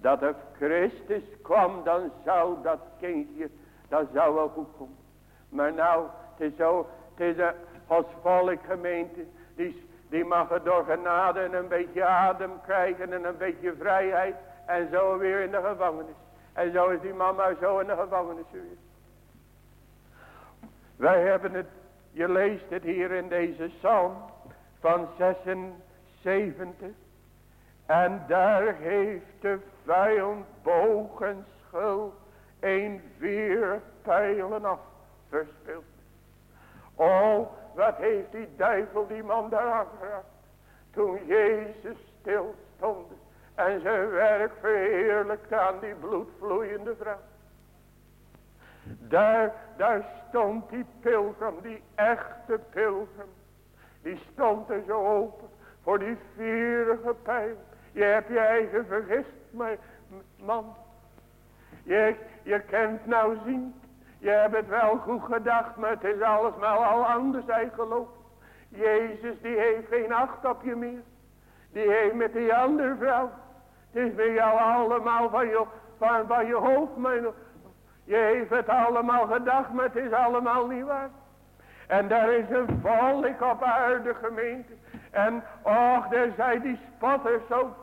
Dat er Christus kwam, dan zou dat kindje, dat zou wel goed komen. Maar nou, het is zo, het is een volk gemeente, die, die mag er door genade en een beetje adem krijgen en een beetje vrijheid. En zo weer in de gevangenis. En zo is die mama zo in de gevangenis weer. Wij hebben het, je leest het hier in deze psalm van 76. En daar heeft de vijand bogen schuld een vier pijlen af verspild. Oh, wat heeft die duivel die man daar aangeraakt. Toen Jezus stil stond en zijn werk verheerlijkte aan die bloedvloeiende vrouw. Daar, daar stond die pilgrim, die echte pilgrim. Die stond er zo open voor die vierige pijl. Je hebt je eigen vergist, maar man. Je, je kent nou zien. Je hebt het wel goed gedacht, maar het is alles maar al anders gelopen. Jezus die heeft geen acht op je meer. Die heeft met die andere vrouw. Het is bij jou allemaal van je, van, je hoofd. Je heeft het allemaal gedacht, maar het is allemaal niet waar. En daar is een volk op aarde gemeente. En och, daar zijn die spotters ook.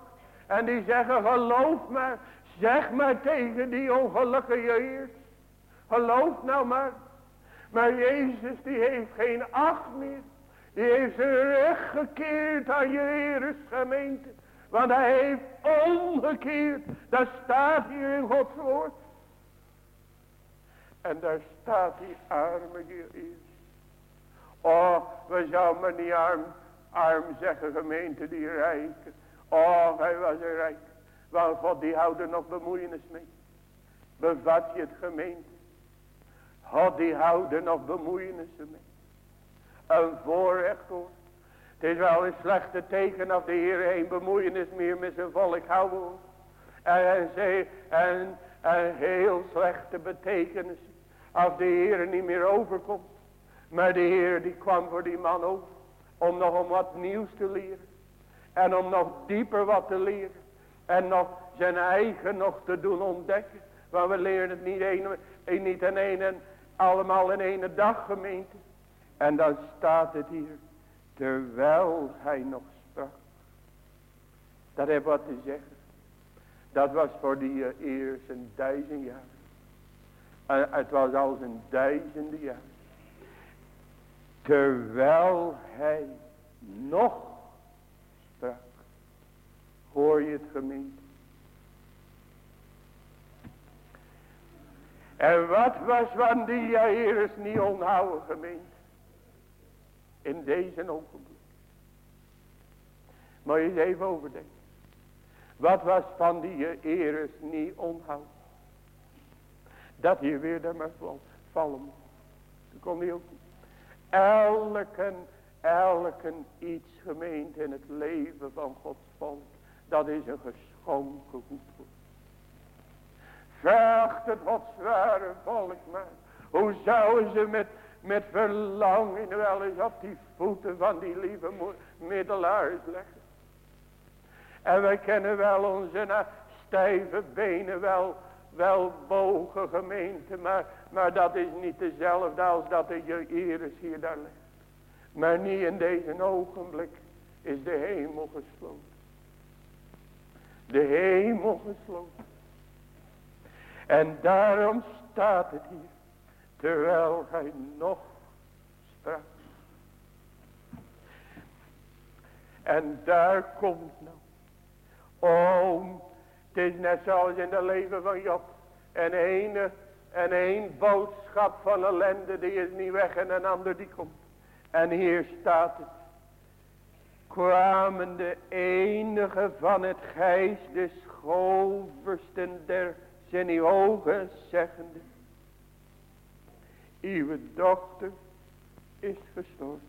En die zeggen, geloof maar. Zeg maar tegen die ongelukkige Heer. Geloof nou maar. Maar Jezus die heeft geen acht meer. Die heeft zijn rug gekeerd aan je Heeres gemeente. Want hij heeft omgekeerd. Dat staat hier in Gods woord. En daar staat die arme Jezus. Oh, we zouden maar niet arm, arm zeggen gemeente die rijk. Oh, hij was een rijk. Want God die houdt er nog bemoeienis mee. Bevat je het gemeente. God die houdt er nog bemoeienissen mee. Een voorrecht hoor. Het is wel een slechte teken of de Heer geen bemoeienis meer met zijn volk houden. En, en, en, en heel slechte betekenis als de Heer niet meer overkomt. Maar de Heer die kwam voor die man over. Om nog om wat nieuws te leren. En om nog dieper wat te leren. En nog zijn eigen nog te doen ontdekken. Want we leren het niet, een, niet in één allemaal in één dag gemeente. En dan staat het hier. Terwijl hij nog sprak. Dat heeft wat te zeggen. Dat was voor die eerst een duizend jaar. En het was als een duizenden jaar. Terwijl hij nog sprak. Hoor je het gemeente? En wat was van die Jairus niet onhouden gemeente? In deze ogenblik. Maar je eens even overdenken. Wat was van die Eres niet onhoud. Dat hij weer daar maar vallen moet. Dat kon hij ook niet. Elke, elke iets gemeend in het leven van Gods volk. Dat is een geschonken goed. Vraagt het wat zware volk maar. Hoe zouden ze met, met verlangen wel eens op die voeten van die lieve middelaars leggen. En wij kennen wel onze stijve benen wel, wel bogen gemeente. Maar, maar dat is niet dezelfde als dat de Iris hier daar ligt. Maar niet in deze ogenblik is de hemel gesloten. De hemel gesloten. En daarom staat het hier. Terwijl hij nog sprak. En daar komt nou. Oh, het is net zoals in het leven van Job. En ene en één boodschap van ellende die is niet weg en een ander die komt. En hier staat het. Kwamen de enige van het gijs des schoversten der zijn ogen zeggende. Uw dochter is gestorven.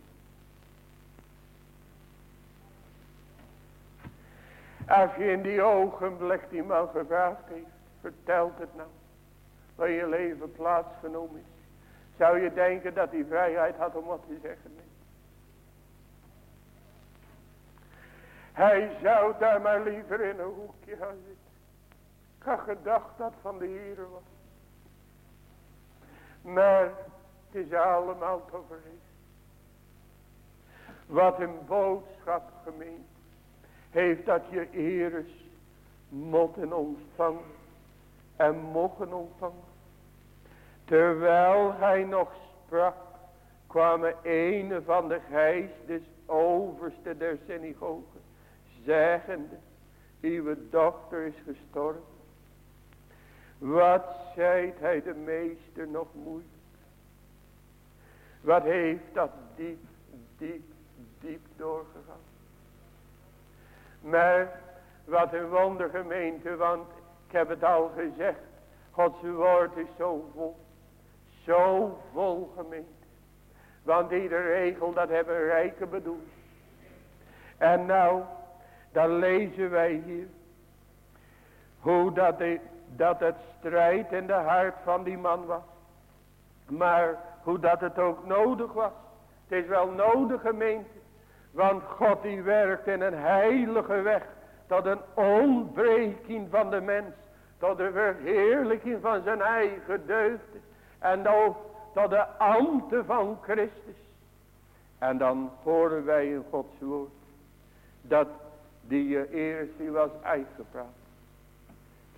Als je in die ogenblik die man gevraagd heeft. Vertelt het nou. Waar je leven plaatsgenomen is. Zou je denken dat hij vrijheid had om wat te zeggen? Nee. Hij zou daar maar liever in een hoekje gaan zitten. Had gedacht dat van de Heer was. Maar het is allemaal te. Wat een boodschap gemeend heeft dat je eres motten ontvangen en mogen ontvangen. Terwijl hij nog sprak, kwamen een van de geest overste der synagoge, zeggende, uw dochter is gestorven. Wat zijt hij de meester nog moeilijk? Wat heeft dat diep, diep, diep doorgegaan? Maar wat een wondergemeente, want ik heb het al gezegd. Gods woord is zo vol. Zo vol gemeente. Want ieder regel dat hebben rijke bedoeld. En nou, dan lezen wij hier. Hoe dat, de, dat het strijd in de hart van die man was. Maar hoe dat het ook nodig was. Het is wel nodig gemeente. Want God die werkt in een heilige weg. Tot een ontbreking van de mens. Tot de verheerlijking van zijn eigen deugden. En ook tot de ambten van Christus. En dan horen wij in Gods woord. Dat die eerst die was uitgepraat.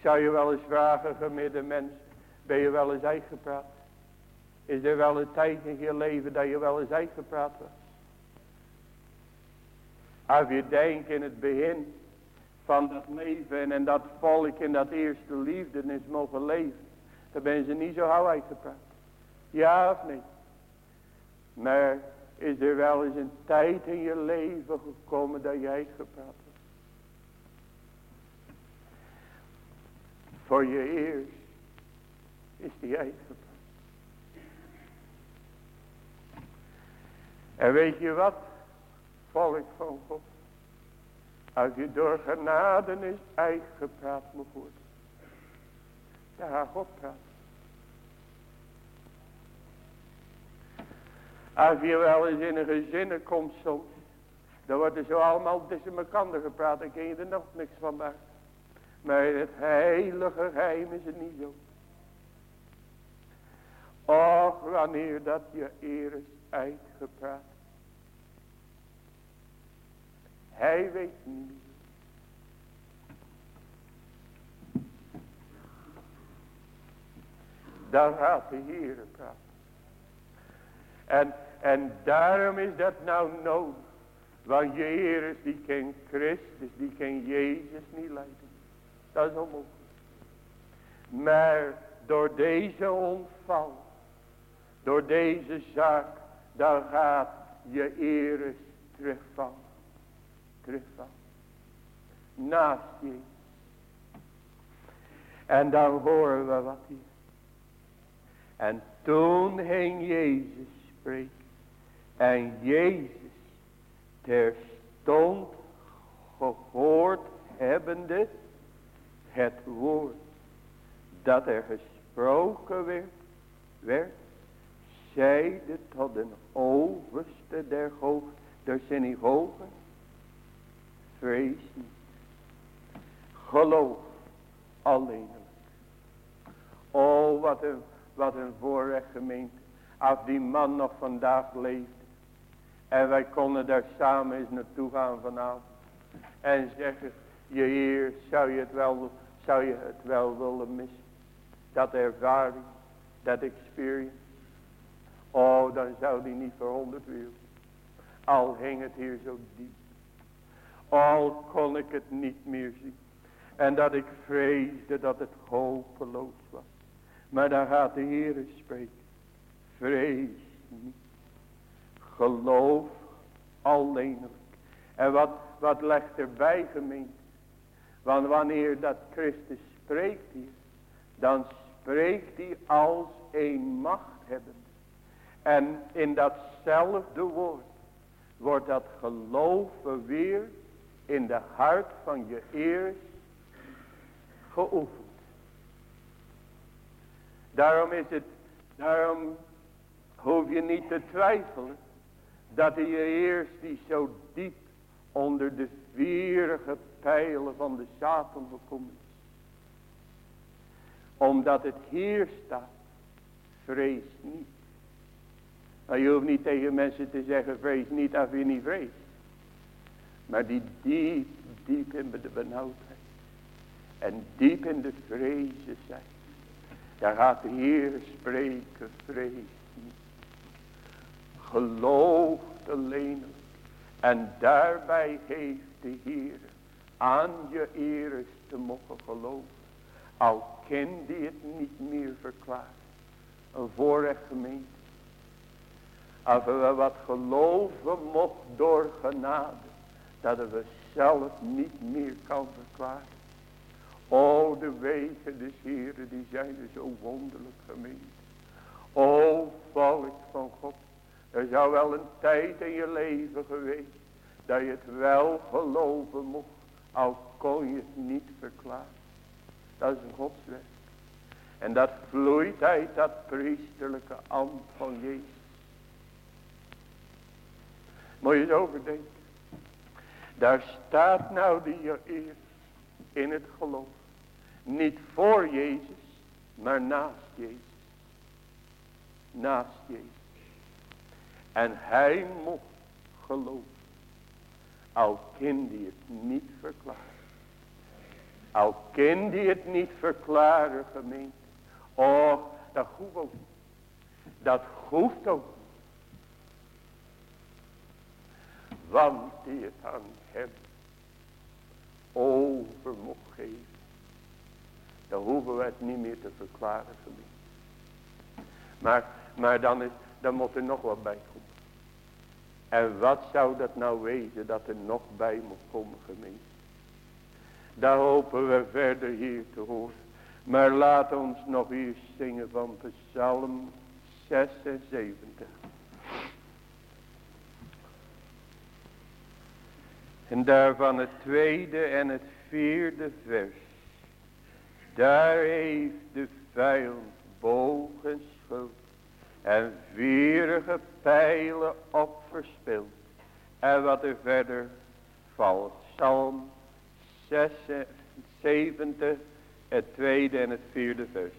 Zou je wel eens vragen, gemiddelde mens. Ben je wel eens uitgepraat? Is er wel een tijd in je leven dat je wel eens uitgepraat was? Als je denkt in het begin van dat leven en dat volk in dat eerste liefde is mogen leven. Dan ben ze niet zo gauw uitgepraat. Ja of nee? Maar is er wel eens een tijd in je leven gekomen dat jij uitgepraat hebt? Voor je eerst is die uitgepraat. En weet je wat? volk van God. Als je door genade is uitgepraat moet worden. Dan gaat God praten. Als je wel eens in een gezinnen komt soms. Dan wordt er zo allemaal tussen elkaar gepraat. Dan kun je er nog niks van maken. Maar het heilige geheim is het niet zo. Och, wanneer dat je eer is uitgepraat. Hij weet niet. Dan gaat de Heer praten. En, en daarom is dat nou nodig. Want Jezus die kent Christus, die kent Jezus niet lijden. Dat is onmogelijk. Maar door deze onval, door deze zaak, dan gaat je eer is terugvallen. Terugvallen. Naast je. En dan horen we wat hier. En toen ging Jezus spreken. En Jezus terstond gehoord hebbende het woord dat er gesproken werd, werd zeide tot de overste der, hoog, der synagogen, vrees niet, geloof alleenlijk. Oh, wat een, wat een voorrecht gemeente, als die man nog vandaag leeft. En wij konden daar samen eens naartoe gaan vanavond. En zeggen, je Heer, zou je het wel, zou je het wel willen missen? Dat ervaring, dat experience. Oh, dan zou die niet verhonderd worden. Al hing het hier zo diep. Al kon ik het niet meer zien. En dat ik vreesde dat het hopeloos was. Maar dan gaat de Heer spreken. Vrees niet. Geloof alleenlijk. En wat, wat legt erbij gemeente? Want wanneer dat Christus spreekt hier. Dan spreekt hij als een macht hebben. En in datzelfde woord wordt dat geloven weer in de hart van je eerst geoefend. Daarom is het, daarom hoef je niet te twijfelen dat je eerst die zo diep onder de vierige pijlen van de Satan gekomen is. Omdat het hier staat, vrees niet. Maar je hoeft niet tegen mensen te zeggen, vrees niet als je niet vreest. Maar die diep, diep in de benauwdheid. En diep in de vrezen zijn. Daar gaat de Heer spreken, vrees niet. Geloof alleen. En daarbij heeft de Heer aan je eer te mogen geloven. Al kent die het niet meer verklaart. Een voorrecht gemeente. Als we wat geloven mocht door genade. Dat we zelf niet meer kan verklaren. O de wegen des Heren die zijn er zo wonderlijk gemeend. O volk van God. Er zou wel een tijd in je leven geweest. Dat je het wel geloven mocht. Al kon je het niet verklaren. Dat is een godswerk. En dat vloeit uit dat priesterlijke ambt van Jezus. Moet je eens overdenken. Daar staat nou die eer in het geloof. Niet voor Jezus, maar naast Jezus. Naast Jezus. En hij mocht geloven. Al kan die het niet verklaren. Al kan die het niet verklaren gemeente. Oh, dat hoeft ook. Dat hoeft ook. Want die het aan hem over mocht geven. Dan hoeven we het niet meer te verklaren gemeente. Maar, maar dan, is, dan moet er nog wat bij komen. En wat zou dat nou wezen dat er nog bij moet komen gemeente. Daar hopen we verder hier te horen. Maar laat ons nog hier zingen van Psalm 76. En daarvan het tweede en het vierde vers. Daar heeft de vijand bogen schuld. En vierige pijlen op verspild. En wat er verder valt. Psalm 76, het tweede en het vierde vers.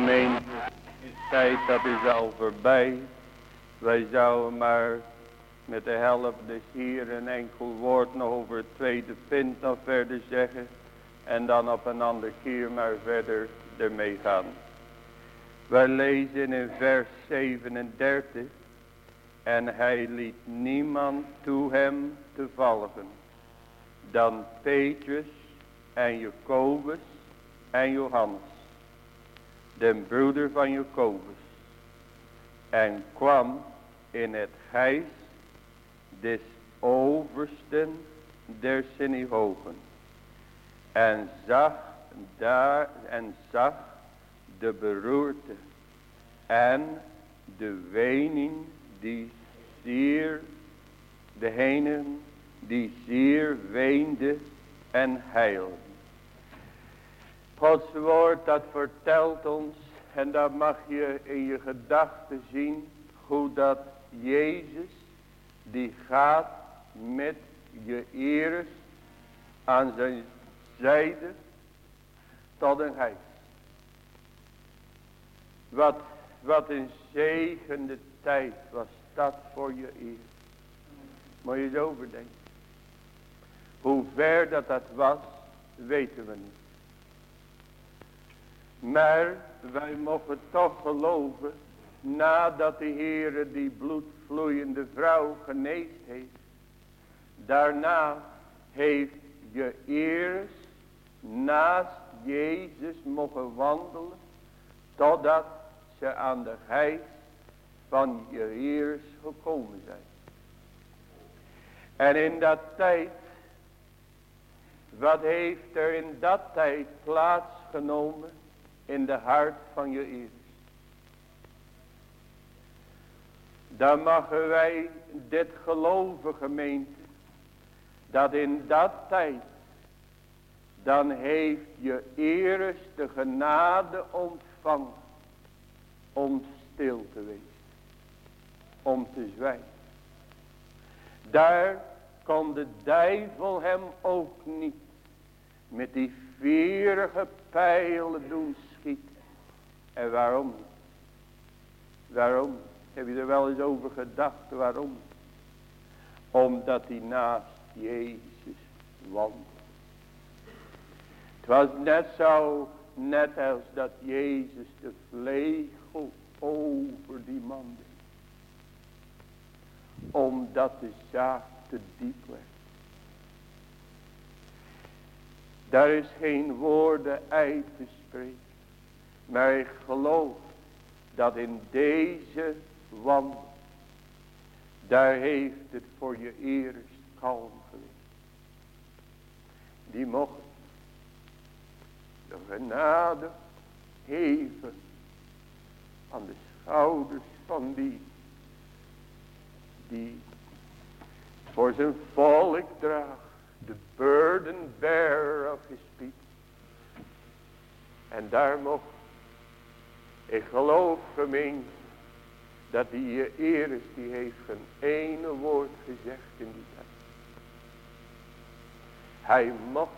Gemeente, de tijd dat is al voorbij. Wij zouden maar met de helft dus hier een enkel woord nog over het tweede punt nog verder zeggen. En dan op een ander keer maar verder ermee gaan. Wij lezen in vers 37. En hij liet niemand toe hem te volgen. Dan Petrus en Jacobus en Johannes. De broeder van Jacobus. En kwam in het huis des oversten der synagogen. En zag daar en zag de beroerte en de wening die zeer, degene die zeer weende en heilde. Gods woord dat vertelt ons en dat mag je in je gedachten zien hoe dat Jezus die gaat met je eres aan zijn zijde tot een huis. Wat, wat een zegende tijd was dat voor je eer. Moet je eens overdenken. Hoe ver dat dat was, weten we niet. Maar wij mogen toch geloven, nadat de Heere die bloedvloeiende vrouw geneest heeft. Daarna heeft je eerst naast Jezus mogen wandelen, totdat ze aan de geest van je Heers gekomen zijn. En in dat tijd, wat heeft er in dat tijd plaatsgenomen in de hart van je Heers? Dan mogen wij dit geloven gemeente, dat in dat tijd, dan heeft je eerst de genade ontvangen om stil te wezen om te zwijgen. Daar kon de duivel hem ook niet met die vierige pijlen doen. En waarom? Waarom? Heb je er wel eens over gedacht waarom? Omdat hij naast Jezus wandelde. Het was net zo, net als dat Jezus de vlegel over die man deed omdat de zaak te diep werd. Daar is geen woorden uit te spreken. Maar ik geloof dat in deze wandel, daar heeft het voor je eerst kalm geweest. Die mocht de genade geven aan de schouders van die die voor zijn volk draagt. De burden bearer of his people. En daar mocht, ik geloof gemeen, dat die eer is, die heeft geen ene woord gezegd in die tijd. Hij mocht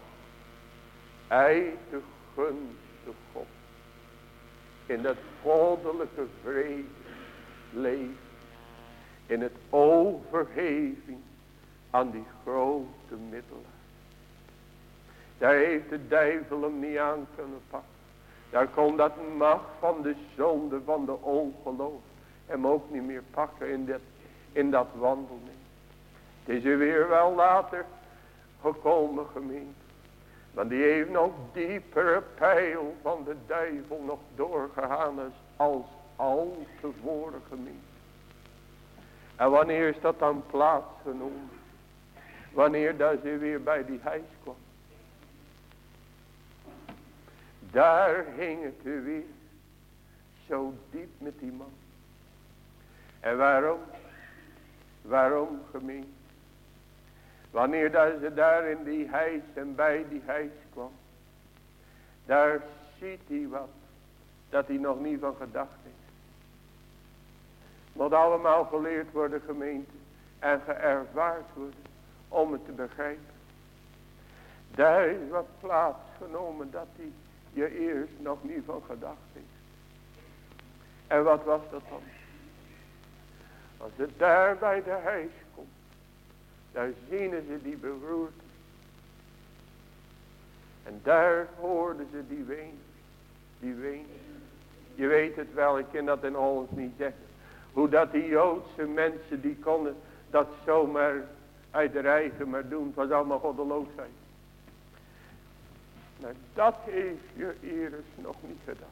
uit de gunste God in dat goddelijke vrede leven in het overheving aan die grote middelen. Daar heeft de duivel hem niet aan kunnen pakken. Daar kon dat macht van de zonde, van de ongeloof, hem ook niet meer pakken in dat, in dat wandeling. Het is er weer wel later gekomen gemeente. Want die heeft nog diepere pijl van de duivel nog doorgegaan als, als al tevoren gemeente. En wanneer is dat dan plaatsgenomen? Wanneer dat ze weer bij die huis kwam. Daar hing het weer zo diep met die man. En waarom? Waarom gemeen? Wanneer dat ze daar in die huis en bij die huis kwam. Daar ziet hij wat. Dat hij nog niet van gedacht heeft. Moet allemaal geleerd worden gemeente. En geërvaard worden. Om het te begrijpen. Daar is wat plaatsgenomen dat hij je eerst nog niet van gedacht heeft. En wat was dat dan? Als het daar bij de huis komt. Daar zien ze die beroerd. En daar hoorden ze die ween. Die ween. Je weet het wel, ik kan dat in alles niet zeggen. Hoe dat die Joodse mensen die konden dat zomaar uit de eigen maar doen. Het was allemaal goddeloosheid. Maar dat heeft je Iris nog niet gedacht.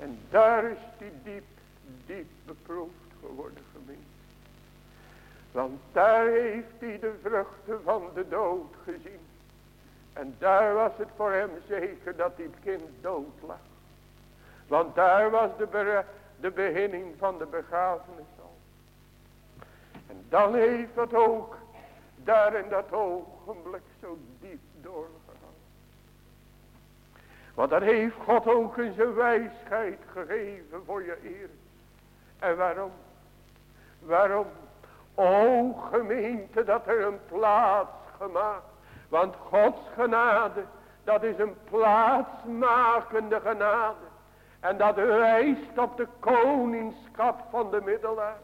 En daar is die diep, diep beproefd geworden gemeente. Want daar heeft hij de vruchten van de dood gezien. En daar was het voor hem zeker dat dit kind dood lag. Want daar was de, de beginning van de begrafenis al. En dan heeft dat ook daar in dat ogenblik zo diep doorgegaan. Want dat heeft God ook in zijn wijsheid gegeven voor je eer. En waarom? Waarom? O gemeente dat er een plaats gemaakt. Want Gods genade, dat is een plaatsmakende genade. En dat wijst op de koningschap van de middelaar.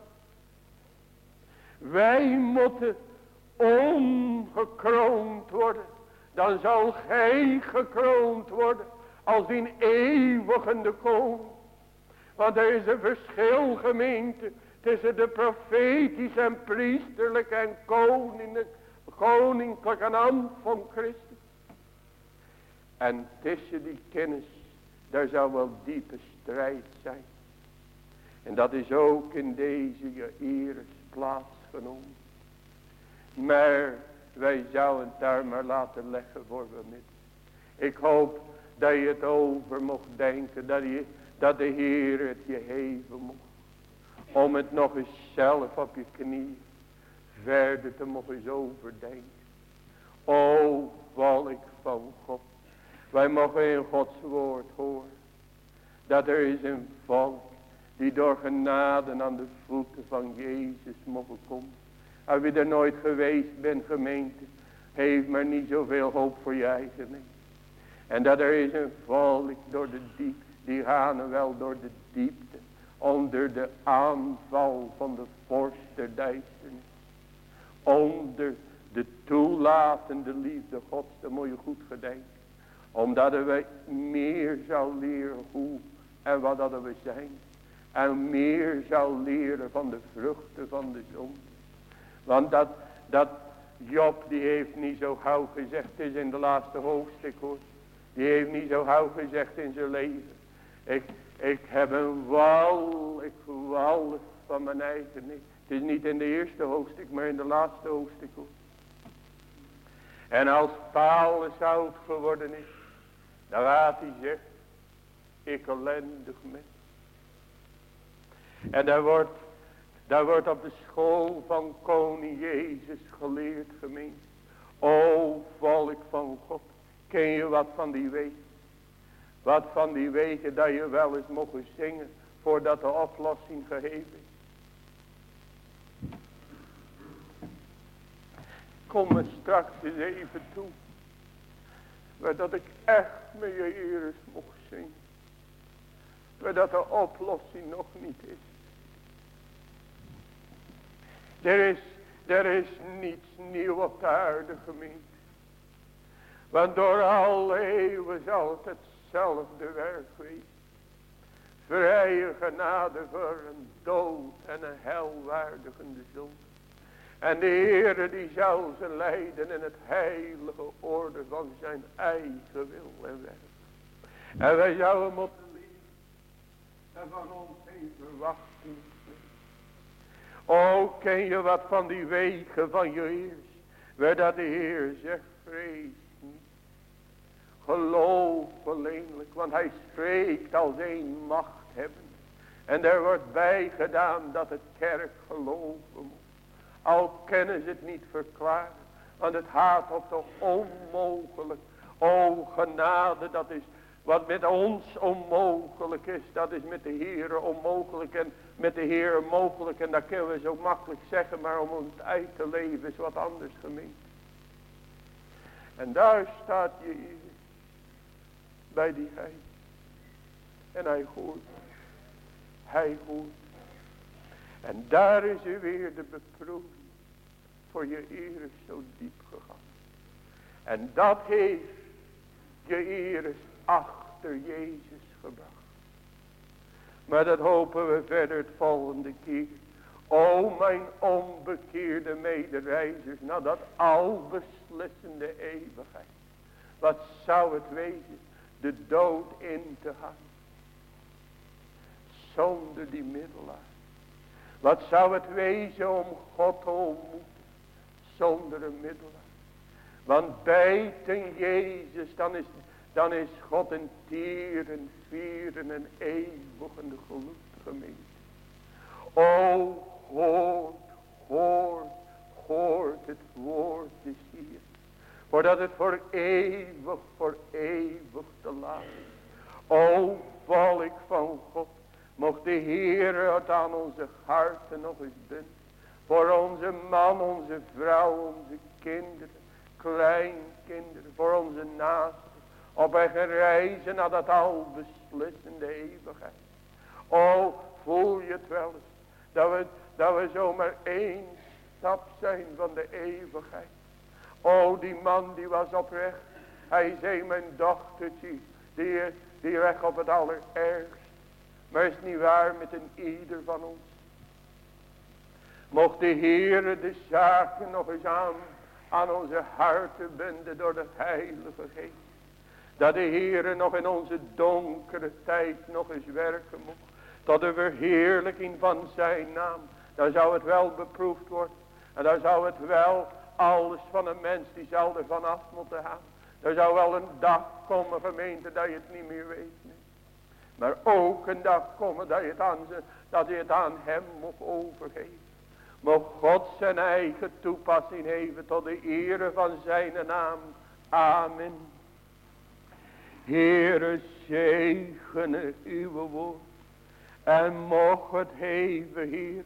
Wij moeten ongekroond worden. Dan zal gij gekroond worden als in eeuwigende koning. Want er is een verschil gemeente tussen de profetisch en priesterlijk en koninklijk, koninklijke ambt van Christus. En tussen die kennis, daar zal wel diepe strijd zijn. En dat is ook in deze je eres plaatsgenomen. Maar wij zouden het daar maar laten leggen voor we. Ik hoop dat je het over mocht denken. Dat, je, dat de Heer het je geven mocht. Om het nog eens zelf op je knie verder te mogen overdenken. O volk van God. Wij mogen in Gods woord horen. Dat er is een volk die door genade aan de voeten van Jezus mogen komen. Als je er nooit geweest bent gemeente. Heeft maar niet zoveel hoop voor je eigen. En dat er is een volk door de diepte. Die gaan wel door de diepte. Onder de aanval van de vorst der duisternis. Onder de toelatende liefde gods. Dat moet je goed gedenken. Omdat wij meer zal leren hoe en wat dat we zijn. En meer zal leren van de vruchten van de zon. Want dat, dat Job die heeft niet zo gauw gezegd. Het is in de laatste hoofdstuk hoor. Die heeft niet zo gauw gezegd in zijn leven. Ik, ik heb een wal. Ik wal van mijn eigen. Het is niet in de eerste hoofdstuk. Maar in de laatste hoofdstuk hoor. En als Paulus oud geworden is. Dan gaat hij zeggen. Ik ellendig mens. En daar wordt daar wordt op de school van koning Jezus geleerd gemeente. O volk van God. Ken je wat van die wegen? Wat van die wegen dat je wel eens mogen zingen. Voordat de oplossing gegeven is. Kom me straks eens even toe. Maar dat ik echt met je eres mocht zingen. Maar dat de oplossing nog niet is. Er is, er is niets nieuw op de aarde gemeente. Want door alle eeuwen zal het hetzelfde werk wezen. Vrije genade voor een dood en een helwaardigende zon. En de Heere die zal ze leiden in het heilige orde van zijn eigen wil en werk. En wij zouden moeten leven. En van ons geen verwachting O, ken je wat van die wegen van je heers. Waar dat de Heer zegt, vrees niet. Geloof alleenlijk, want hij spreekt als een macht hebben. En er wordt bij gedaan dat het kerk geloven moet. Al kennen ze het niet verklaren. Want het gaat op toch onmogelijk. O genade, dat is wat met ons onmogelijk is, dat is met de Heer onmogelijk. En met de Heer mogelijk. En dat kunnen we zo makkelijk zeggen. Maar om ons uit te leven is wat anders gemeen. En daar staat je bij die hij. En hij hoort. Hij hoort. En daar is u weer de beproeving. Voor je eer zo diep gegaan. En dat heeft je eer achter Jezus gebracht. Maar dat hopen we verder het volgende keer. O mijn onbekeerde medereizers, na dat albeslissende eeuwigheid. Wat zou het wezen, de dood in te gaan. Zonder die middelaar. Wat zou het wezen om God te ontmoeten, zonder een middelaar. Want bijten Jezus, dan is, dan is God een tieren, vieren en eeuwigende geluk gemeente. O, hoort, hoort, hoort het woord is hier. Voordat het voor eeuwig, voor eeuwig te laat is. O, volk van God. Mocht de Heer het aan onze harten nog eens binden. Voor onze man, onze vrouw, onze kinderen, kleinkinderen, voor onze naasten. Op eigen reizen naar dat al beslissende eeuwigheid. O, voel je het wel eens. Dat we, dat we zomaar één stap zijn van de eeuwigheid. O, die man die was oprecht. Hij zei mijn dochtertje, die, die weg op het allerergst. Maar is niet waar met een ieder van ons. Mocht de Heere de zaken nog eens aan, aan onze harten binden door de Heilige Geest. Dat de Heere nog in onze donkere tijd nog eens werken mocht. Tot de verheerlijking van zijn naam. Dan zou het wel beproefd worden. En dan zou het wel alles van een mens die zal er vanaf moeten gaan. Er zou wel een dag komen gemeente dat je het niet meer weet. Maar ook een dag komen dat je het aan, dat je het aan hem mocht overgeven. Mocht God zijn eigen toepassing geven tot de ere van zijn naam. Amen. Heere zegene uw woord. En mocht het geven, Heer,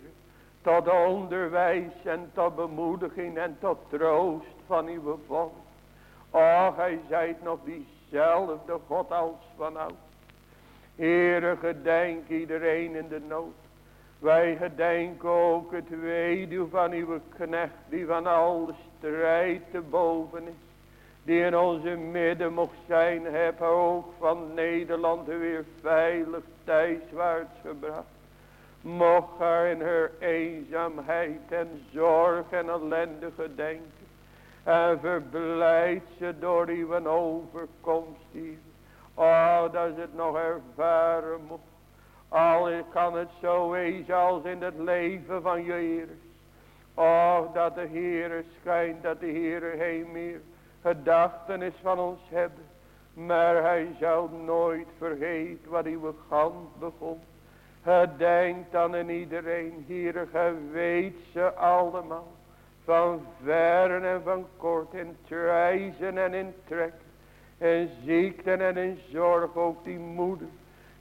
tot onderwijs en tot bemoediging en tot troost van uw volk. Och, hij zijt nog diezelfde God als vanouds. Heere, gedenk iedereen in de nood. Wij gedenken ook het weduw van uw knecht, die van al de strijd te boven is. Die in onze midden mocht zijn, heb ook van Nederland weer veilig thuiswaarts gebracht. Mocht haar in haar eenzaamheid en zorg en ellende gedenken. En verblijd ze door uw overkomst hier. Oh, dat het nog ervaren moet. Al kan het zo wezen als in het leven van je Heer. Oh, dat de Heer schijnt, dat de Heer heen meer gedachtenis van ons hebben. Maar hij zal nooit vergeten wat uw gans begon. Gedenkt dan in iedereen, hier, ge weet ze allemaal. Van verren en van kort, in treizen en in trek. In ziekte en in zorg, ook die moeder.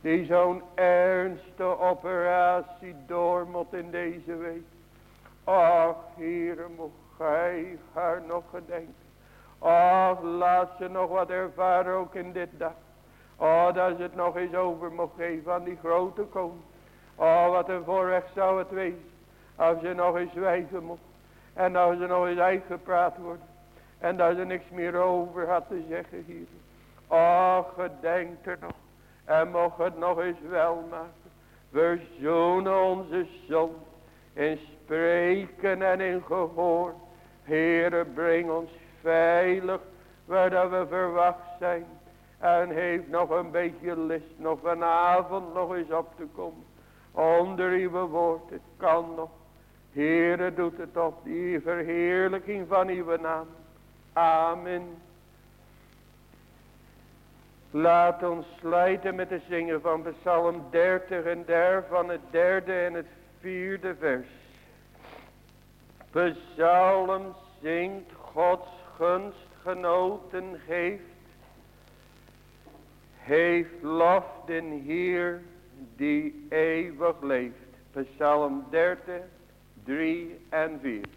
Die zo'n ernstige operatie door moet in deze week. Ach, Heer, mocht gij haar nog gedenken. Ach, laat ze nog wat ervaren ook in dit dag. Oh, dat ze het nog eens over mocht geven aan die grote koning. Oh, wat een voorrecht zou het wezen. Als ze nog eens zwijgen mocht. En als ze nog eens uitgepraat worden. En dat ze niks meer over had te zeggen hier. Oh, gedenk er nog. En mocht het nog eens wel maken. Verzoenen onze zon. In spreken en in gehoor. Heere, breng ons veilig waar dat we verwacht zijn. En heeft nog een beetje list nog vanavond nog eens op te komen. Onder uw woord, het kan nog. Heere doet het op die verheerlijking van uw naam. Amen. Laat ons sluiten met de zingen van Psalm 30 en der van het derde en het vierde vers. Psalm zingt Gods gunst genoten geeft. Heeft lof den Heer die eeuwig leeft. Psalm 30, 3 en 4.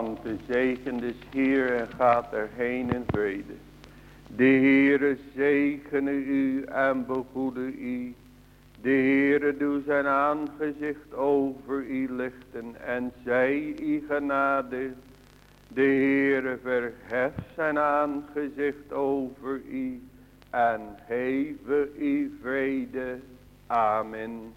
Ontvangt de zegen des Heer en gaat erheen in vrede. De Heere zegene u en begoede u. De Heere doe zijn aangezicht over u lichten en zij u genade. De Heere verheft zijn aangezicht over u en geven u vrede. Amen.